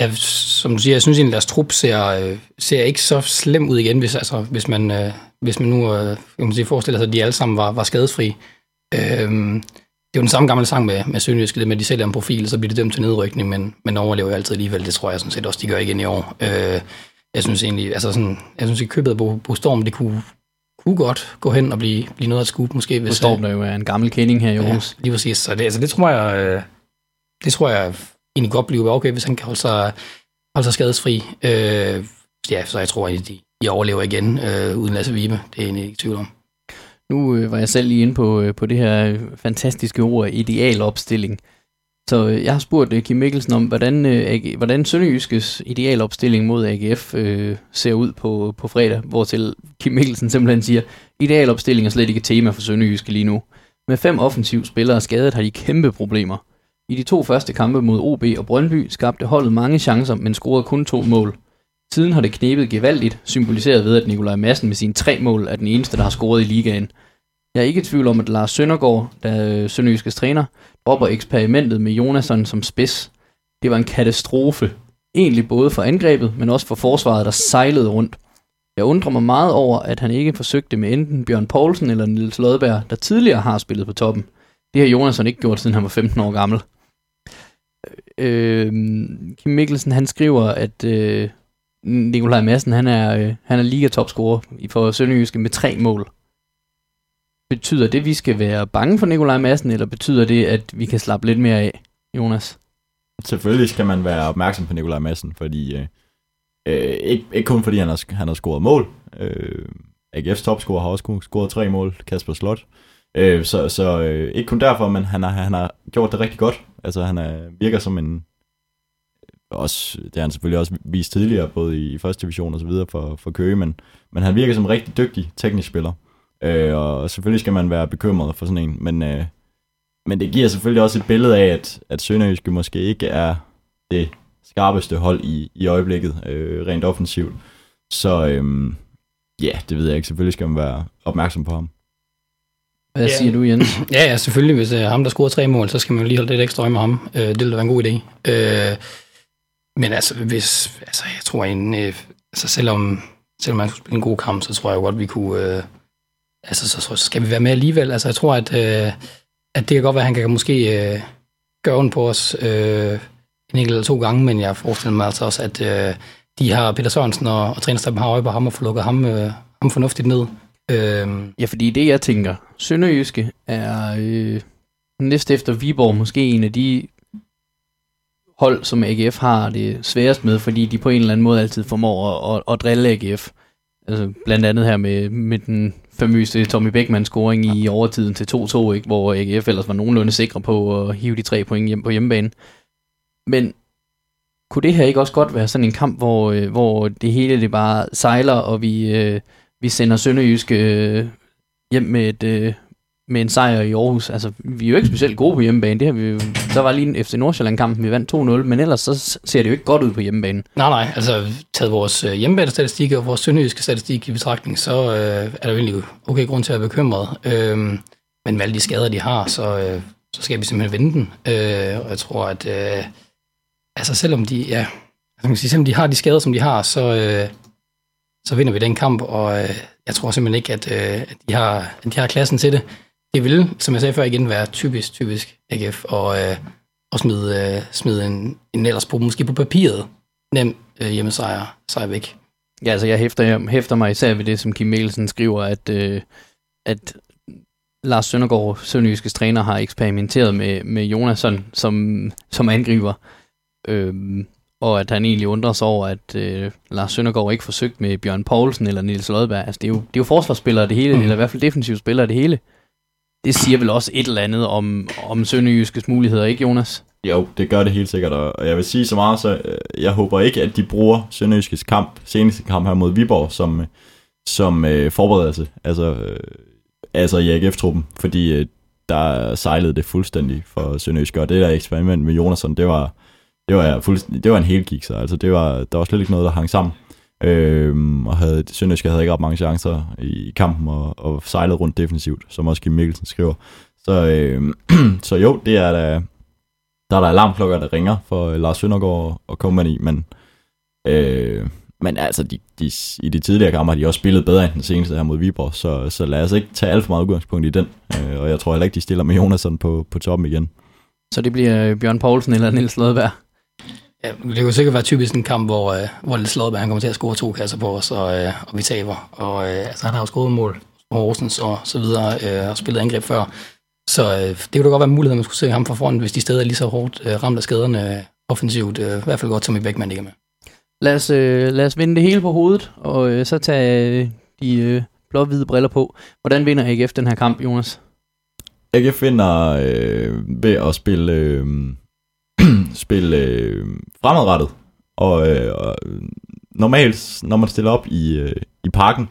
ja, som du siger, jeg synes egentlig, deres trup ser, øh, ser ikke så slem ud igen, hvis, altså, hvis, man, øh, hvis man nu øh, kan man sige, forestiller sig, at de alle sammen var, var skadesfri. Øh, det er jo den samme gamle sang med, med Sønderjyske, det med, at de sælger en profil, så bliver det dømt til nedrykning, men, men overlever jo altid alligevel. Det tror jeg sådan set også, de gør igen i år. Øh, jeg synes egentlig, altså sådan, jeg synes, at købet Bo, Bo Storm, det kunne, kunne godt gå hen og blive, blive noget et scoop, måske. Hvis Storm, der jo er en gammel kending her i Aarhus. Ja, lige præcis. Så det, altså, det tror jeg, øh, det tror jeg egentlig godt bliver okay, hvis han kan holde sig, holde sig skadesfri. Øh, ja, så jeg tror, at de, de overlever igen øh, uden Lasse Vibe. Det er jeg egentlig ikke tvivl om. Nu øh, var jeg selv lige inde på, øh, på det her øh, fantastiske ord, idealopstilling. Så øh, jeg har spurgt øh, Kim Mikkelsen om, hvordan, øh, AG, hvordan Sønderjyskes idealopstilling mod AGF øh, ser ud på, på fredag, hvor til Kim Mikkelsen simpelthen siger, idealopstilling er slet ikke et tema for Sønderjyske lige nu. Med fem offensiv spillere skadet har de kæmpe problemer. I de to første kampe mod OB og Brøndby skabte holdet mange chancer, men scorede kun to mål. Siden har det knebet gevaldigt, symboliseret ved, at Nikolaj Madsen med sine tre mål er den eneste, der har scoret i ligaen. Jeg er ikke i tvivl om, at Lars Søndergaard, der øh, er Sønderjyskes træner, dropper eksperimentet med Jonasson som spids. Det var en katastrofe. Egentlig både for angrebet, men også for forsvaret, der sejlede rundt. Jeg undrer mig meget over, at han ikke forsøgte med enten Bjørn Poulsen eller Nils Lodberg, der tidligere har spillet på toppen. Det har Jonasson ikke gjort, siden han var 15 år gammel. Øh, Kim Mikkelsen, han skriver, at øh, Nikolaj Madsen, han er, øh, han er liga-topscorer i- for Sønderjyske med tre mål. Betyder det, at vi skal være bange for Nikolaj Madsen, eller betyder det, at vi kan slappe lidt mere af, Jonas? selvfølgelig skal man være opmærksom på Nikolaj Madsen, fordi øh, øh, ikke, ikke kun fordi han har, han har scoret mål. Øh, AGF's topscorer har også kun scoret tre mål, Kasper Slot. Øh, så så øh, ikke kun derfor, men han har, han har gjort det rigtig godt. Altså han er, virker som en, også, det har han selvfølgelig også vist tidligere, både i første division og så videre for, for Køge, men, men han virker som en rigtig dygtig teknisk spiller. Øh, og selvfølgelig skal man være bekymret for sådan en, men, øh, men det giver selvfølgelig også et billede af, at, at Sønderjyske måske ikke er det skarpeste hold i, i øjeblikket, øh, rent offensivt. Så øh, ja, det ved jeg ikke. Selvfølgelig skal man være opmærksom på ham. Hvad Ja. siger du, Jens? *clears throat* Ja, ja, selvfølgelig. Hvis er ham, der scorer tre mål, så skal man lige holde lidt ekstra øje med ham. Øh, det vil da være en god idé. Øh, men altså, hvis, altså, jeg tror en, øh, altså, selvom, selvom man skulle spille en god kamp, så tror jeg godt, vi kunne, øh, altså, så, så skal vi være med alligevel. Altså, jeg tror, at, øh, at det kan godt være, at han kan måske øh, gøre ondt på os øh, en enkelt eller to gange, men jeg forestiller mig altså også, at øh, de har Peter Sørensen og, og trænerstaben har øje på ham og få lukket ham, øh, ham fornuftigt ned. Øh, Ja, fordi det jeg tænker, Sønderjyske er øh, næst efter Viborg måske en af de hold, som AGF har det sværest med, fordi de på en eller anden måde altid formår at, at, at drille AGF. Altså, blandt andet her med, med den famøse Tommy Beckmann scoring i overtiden til 2-2, ikke? hvor AGF ellers var nogenlunde sikre på at hive de tre point hjem på hjemmebane. Men kunne det her ikke også godt være sådan en kamp, hvor, øh, hvor det hele det bare sejler, og vi, øh, vi sender Sønderjysk øh, hjem med, et, øh, med en sejr i Aarhus? Altså, vi er jo ikke specielt gode på hjemmebane. Det har vi der var lige en FC Nordsjælland-kamp, vi vandt 2-0, men ellers så ser det jo ikke godt ud på hjemmebane. Nej, nej, altså taget vores hjemmebanestatistik hjemmebane-statistik og vores sønderjyske statistik i betragtning, så øh, er der jo egentlig okay grund til at være bekymret. Øh, men med alle de skader, de har, så, øh, så skal vi simpelthen vinde den. Øh, og jeg tror, at øh, altså selvom de, ja, altså, man kan sige, selvom de har de skader, som de har, så, øh, så vinder vi den kamp, og øh, jeg tror simpelthen ikke, at, øh, at, de har, at de har klassen til det. Det vil, som jeg sagde før igen, være typisk, typisk AGF, og, øh, og smide, øh, smide en, en ellers på, måske på papiret, nem øh, hjemmesejr sejr væk. Ja, altså jeg hæfter, hæfter mig især ved det, som Kim Mikkelsen skriver, at, øh, at Lars Søndergaard, Sønderjyskes træner, har eksperimenteret med, med Jonasson som, som angriber. Øh, og at han egentlig undrer sig over, at øh, Lars Søndergaard ikke forsøgt med Bjørn Poulsen eller Niels Lodberg. Altså, det er jo, det er jo forsvarsspillere det hele, mm. eller i hvert fald defensivt spillere det hele. Det siger vel også et eller andet om, om Sønderjyskes muligheder, ikke Jonas? Jo, det gør det helt sikkert, og jeg vil sige så meget, så øh, jeg håber ikke, at de bruger Sønderjyskes kamp, seneste kamp her mod Viborg, som, øh, som øh, forberedelse, altså, øh, altså i AGF-truppen, fordi øh, der sejlede det fuldstændig for Sønderjyske, og det der eksperiment med Jonasson, det var, det var, fuldstændig, det var en helt kikser, altså det var, der var slet ikke noget, der hang sammen. Øhm, og havde, Sønderjyske havde ikke ret mange chancer i kampen, og, og sejlede rundt defensivt, som også Kim Mikkelsen skriver. Så, øhm, *clears throat* så jo, det er da, der er der alarmklokker, der ringer for øh, Lars Søndergaard og company, men, øh, men altså, de, de, i de tidligere kampe har de også spillet bedre end den seneste her mod Viborg, så, så lad os ikke tage alt for meget udgangspunkt i den, øh, og jeg tror heller ikke, de stiller med Jonasson på, på toppen igen. Så det bliver øh, Bjørn Poulsen eller Niels Lodberg? Ja, det kunne sikkert være typisk en kamp, hvor, øh, hvor Niels Lodberg han kommer til at score to kasser på os, og, øh, og vi taber. Og øh, altså, han har jo scoret mål på Horsens og så videre, øh, og spillet angreb før. Så øh, det kunne da godt være mulighed, at man skulle se ham fra front, hvis de steder er lige så hårdt øh, ramt af skaderne øh, offensivt. Øh, I hvert fald godt, som i Beckmann ikke er med. Lad os, øh, lad os vende det hele på hovedet, og øh, så tage øh, de øh, blå-hvide briller på. Hvordan vinder AGF den her kamp, Jonas? AGF vinder øh, ved at spille, øh, *clears throat* spille øh, fremadrettet, og, øh, og normalt, når man stiller op i, øh, i parken,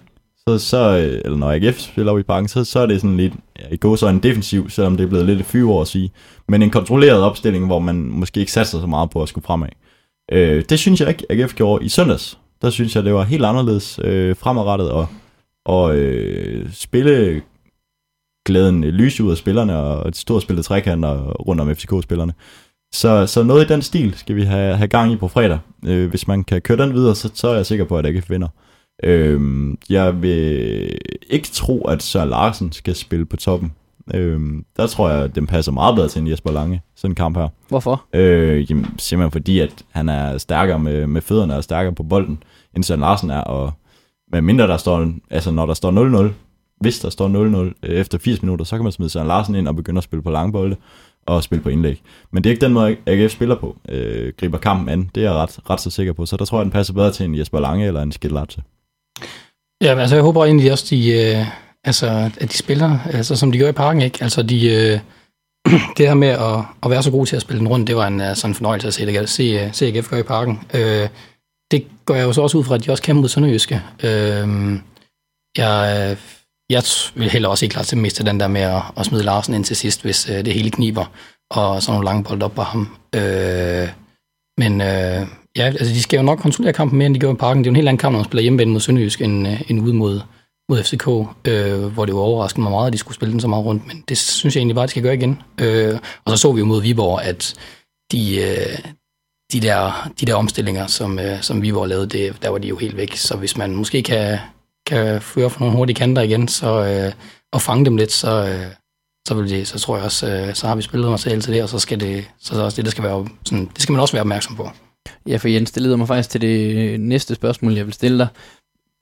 så, så, øh, eller når AGF spiller op i parken, så, så er det sådan lidt, ja, i går så en defensiv, selvom det er blevet lidt et fyre at sige, men en kontrolleret opstilling, hvor man måske ikke satser så meget på at skulle fremad. Øh, det synes jeg ikke, AGF gjorde i søndags. Der synes jeg, det var helt anderledes øh, fremadrettet, og, og øh, spille glæden øh, lys ud af spillerne, og et stort spillet trekant rundt om FCK-spillerne. Så, så noget i den stil skal vi have, have gang i på fredag. Øh, hvis man kan køre den videre, så, så er jeg sikker på, at AGF vinder. Øhm, jeg vil ikke tro, at Søren Larsen skal spille på toppen. Øhm, der tror jeg, at den passer meget bedre til en Jesper Lange, sådan en kamp her. Hvorfor? Øh, jamen, simpelthen fordi, at han er stærkere med, med fødderne og stærkere på bolden, end Søren Larsen er. Og med mindre der står, altså når der står 0-0, hvis der står 0-0 efter 80 minutter, så kan man smide Søren Larsen ind og begynde at spille på lange bolde og spille på indlæg. Men det er ikke den måde, AGF spiller på. Øh, griber kampen an, det er jeg ret, ret så sikker på. Så der tror jeg, den passer bedre til en Jesper Lange eller en Skidlatse. Ja, altså jeg håber egentlig også, de, øh, altså, at de spiller, altså, som de gør i parken, ikke? Altså de, øh, *clears throat* det her med at, at være så god til at spille den rundt, det var en sådan en fornøjelse at se, det, se, se AGF gøre i parken. Øh, det går jeg jo så også ud fra, at de også kæmper mod Sønderjyske. Øh, jeg, øh, jeg vil heller også ikke klart til miste den der med at, at smide Larsen ind til sidst, hvis øh, det hele kniber, og sådan nogle lange bold op på ham. Øh, men øh, ja, altså de skal jo nok kontrollere kampen mere, end de gjorde i parken. Det er jo en helt anden kamp, når man spiller hjemmebane mod Sønderjysk, end, øh, end ude mod, mod FCK, øh, hvor det jo overraskede mig meget, at de skulle spille den så meget rundt. Men det synes jeg egentlig bare, at de skal gøre igen. Øh, og så så vi jo mod Viborg, at de, øh, de, der, de der omstillinger, som, øh, som Viborg lavede, det, der var de jo helt væk. Så hvis man måske kan, kan føre for nogle hurtige kanter igen, så, øh, og fange dem lidt, så, øh, så, vil det, så tror jeg også, øh, så har vi spillet materiale til det, og så skal det, så er det også det, der skal være, sådan, det skal man også være opmærksom på. Ja, for Jens, det leder mig faktisk til det næste spørgsmål, jeg vil stille dig.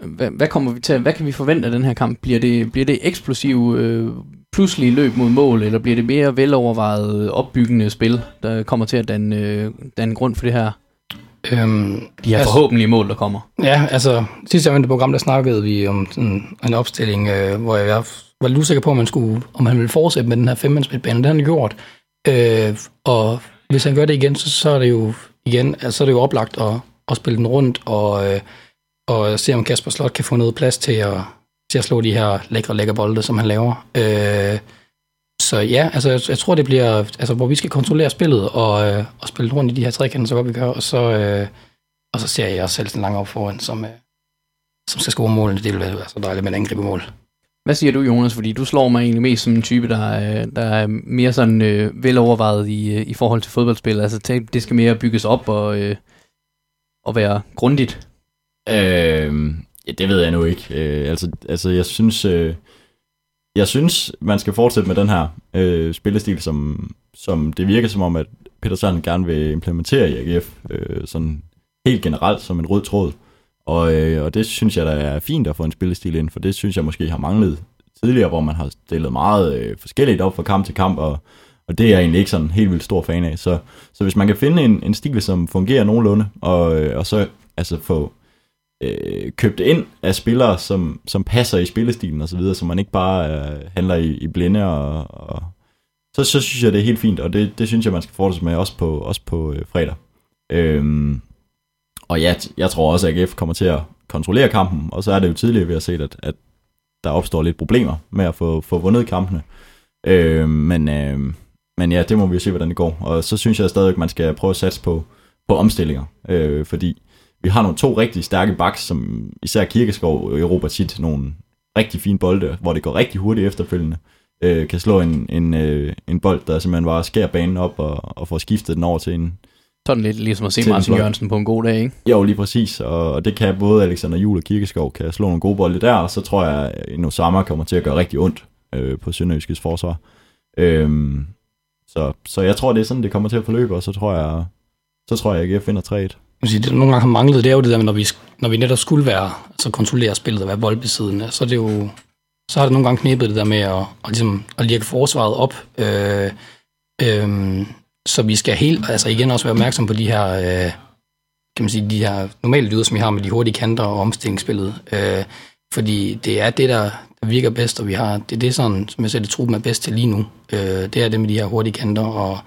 Hvad, hvad kommer vi til? Hvad kan vi forvente af den her kamp? Bliver det, bliver det eksplosiv, øh, pludselig løb mod mål, eller bliver det mere velovervejet øh, opbyggende spil, der kommer til at danne, øh, danne grund for det her? Øhm, De her altså, forhåbentlige mål, der kommer. Ja, altså sidste gang i det program, der snakkede vi om sådan en opstilling, øh, hvor jeg var lidt usikker på, om, man skulle, om han ville fortsætte med den her femmandsmidtbane. Det har han gjort. Øh, og hvis han gør det igen, så, så er det jo igen, altså, så er det jo oplagt at, at spille den rundt og, øh, og se, om Kasper Slot kan få noget plads til at, til at slå de her lækre, lækre bolde, som han laver. Øh, så ja, altså jeg, jeg tror, det bliver, altså hvor vi skal kontrollere spillet og, øh, og spille rundt i de her trekanter, så godt vi kan, og så, øh, og så ser jeg også selv sådan langt op foran, som, øh, som skal score målene. Det vil være så dejligt med en angribemål. Hvad siger du, Jonas? Fordi du slår mig egentlig mest som en type, der er, der er mere sådan øh, velovervejet i, øh, i forhold til fodboldspil. Altså det skal mere bygges op og, øh, og være grundigt. Øh, ja, det ved jeg nu ikke. Øh, altså, altså, jeg synes, øh, jeg synes, man skal fortsætte med den her øh, spillestil, som, som det virker som om, at Peter Sand gerne vil implementere i AGF, øh, sådan helt generelt som en rød tråd. Og, øh, og det synes jeg, der er fint at få en spillestil ind, for det synes jeg måske har manglet tidligere, hvor man har stillet meget øh, forskelligt op fra kamp til kamp, og, og det er jeg egentlig ikke sådan helt vildt stor fan af. Så, så hvis man kan finde en, en stil, som fungerer nogenlunde, og, øh, og så altså få øh, købt ind af spillere, som, som passer i spillestilen og så videre, så man ikke bare øh, handler i, i blinde, og, og så, så synes jeg, det er helt fint, og det, det synes jeg, man skal fortsætte med, også på, også på øh, fredag. Øhm, og ja, jeg tror også, at AGF kommer til at kontrollere kampen, og så er det jo tidligere, vi har set, at, at der opstår lidt problemer med at få, få vundet kampene. Øh, men, øh, men ja, det må vi jo se, hvordan det går. Og så synes jeg stadigvæk, man skal prøve at satse på, på omstillinger, øh, fordi vi har nogle to rigtig stærke backs, som især Kirkeskov og Europa tit nogle rigtig fine bolde, hvor det går rigtig hurtigt efterfølgende. Øh, kan slå en, en, øh, en bold, der simpelthen bare skærer banen op og, og får skiftet den over til en, Sådan lidt ligesom at se Martin. Jørgensen på en god dag, ikke? jo, lige præcis, og, det kan både Alexander Jul og Kirkeskov kan slå nogle gode bolde der, og så tror jeg, at en Osama kommer til at gøre rigtig ondt øh, på Sønderjyskets forsvar. Øhm, så, så jeg tror, det er sådan, det kommer til at forløbe, og så tror jeg, så tror jeg, at AGF vinder 3-1. Jeg sige, det, nogle gange har manglet, det er jo det der når vi, når vi netop skulle være, altså kontrollere spillet og være boldbesiddende, så er det jo, så har det nogle gange knæbet det der med at, at, ligesom, at lirke forsvaret op. Øh, øh, så vi skal helt, altså igen også være opmærksom på de her, øh, kan man sige, de her normale lyder, som vi har med de hurtige kanter og omstillingsspillet. Øh, fordi det er det, der, der virker bedst, og vi har, det er det sådan, som jeg ser det, truppen er bedst til lige nu. Øh, det er det med de her hurtige kanter, og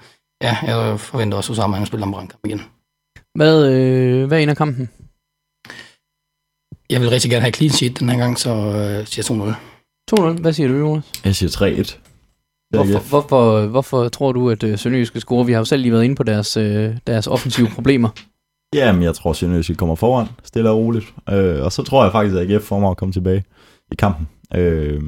ja, jeg forventer også, at han spiller om brandkamp igen. Hvad, øh, hvad er en af kampen? Jeg vil rigtig gerne have clean sheet den her gang, så øh, siger jeg 2-0. 2-0. Hvad siger du, Jonas? Jeg siger 3-1. Det er Hvorfor, hvorfor, hvorfor tror du, at øh, Sønderjysk skal score? Vi har jo selv lige været inde på deres, øh, deres offensive problemer. *laughs* Jamen, jeg tror, Sønderjyske kommer foran, stille og roligt. Øh, og så tror jeg faktisk, at AGF formår at komme tilbage i kampen. Øh,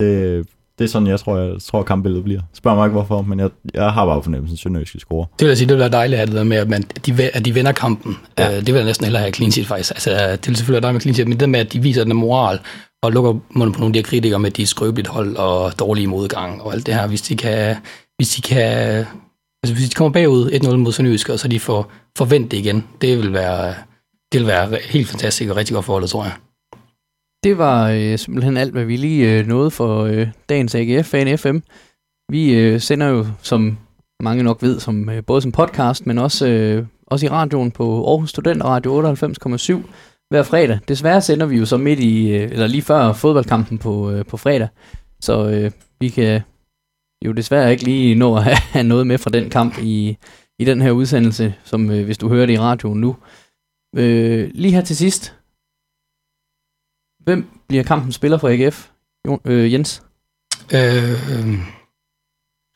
det, det er sådan, jeg tror, jeg tror kampbilledet bliver. Spørg mig ikke hvorfor, men jeg, jeg har bare fornemmelsen, at Sønderjyske score. Det vil jeg sige, det vil være dejligt at det der med, at, man, de, at de vinder kampen. Ja. Øh, det vil jeg næsten hellere have clean sheet faktisk. Altså, det vil selvfølgelig være dejligt med clean sheet, men det med, at de viser den moral, og lukker munden på nogle af de her kritikere med, at de er skrøbeligt hold og dårlige modgang og alt det her. Hvis de kan, hvis de kan, altså hvis de kommer bagud 1-0 mod Sønderjyske, og så de får forventet det igen, det vil være, det vil være helt fantastisk og rigtig godt for holdet, tror jeg. Det var øh, simpelthen alt, hvad vi lige øh, nåede for øh, dagens AGF Fan FM. Vi øh, sender jo, som mange nok ved, som øh, både som podcast, men også, øh, også i radioen på Aarhus Studenter Radio 98,7 hver fredag. Desværre sender vi jo så midt i, øh, eller lige før fodboldkampen på, øh, på fredag. Så øh, vi kan jo desværre ikke lige nå at have, have noget med fra den kamp i, i den her udsendelse, som øh, hvis du hører det i radioen nu. Øh, lige her til sidst, Hvem bliver kampen spiller for AGF? Jo, øh, Jens? Øh,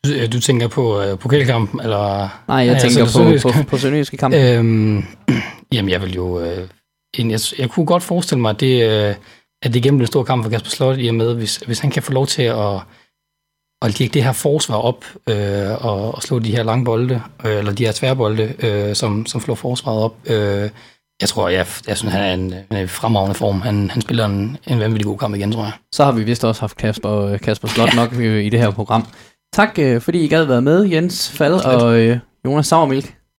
øh, du, tænker på øh, pokalkampen, eller... Nej, jeg jeg tænker tænker på, Sønderjysk. på, på Sønderjyske kamp. Øhm, *clears throat* jamen, jeg vil jo... Øh, en- jeg, jeg kunne godt forestille mig, at det, øh, at det gennem en stor kamp for Kasper Slot, i og med, hvis, hvis han kan få lov til at, at lægge det her forsvar op, øh, og, og slå de her lange bolde, øh, eller de her tværbolde, øh, som, som slår forsvaret op, øh, Jeg tror, jeg, jeg synes, han er en, en fremragende form. Han, han spiller en, en vanvittig god kamp igen, tror jeg. Så har vi vist også haft Kasper, Kasper Slot nok øh, i det her program. Tak, øh, fordi I gad være med, Jens Fald og øh, Jonas Sauermilk.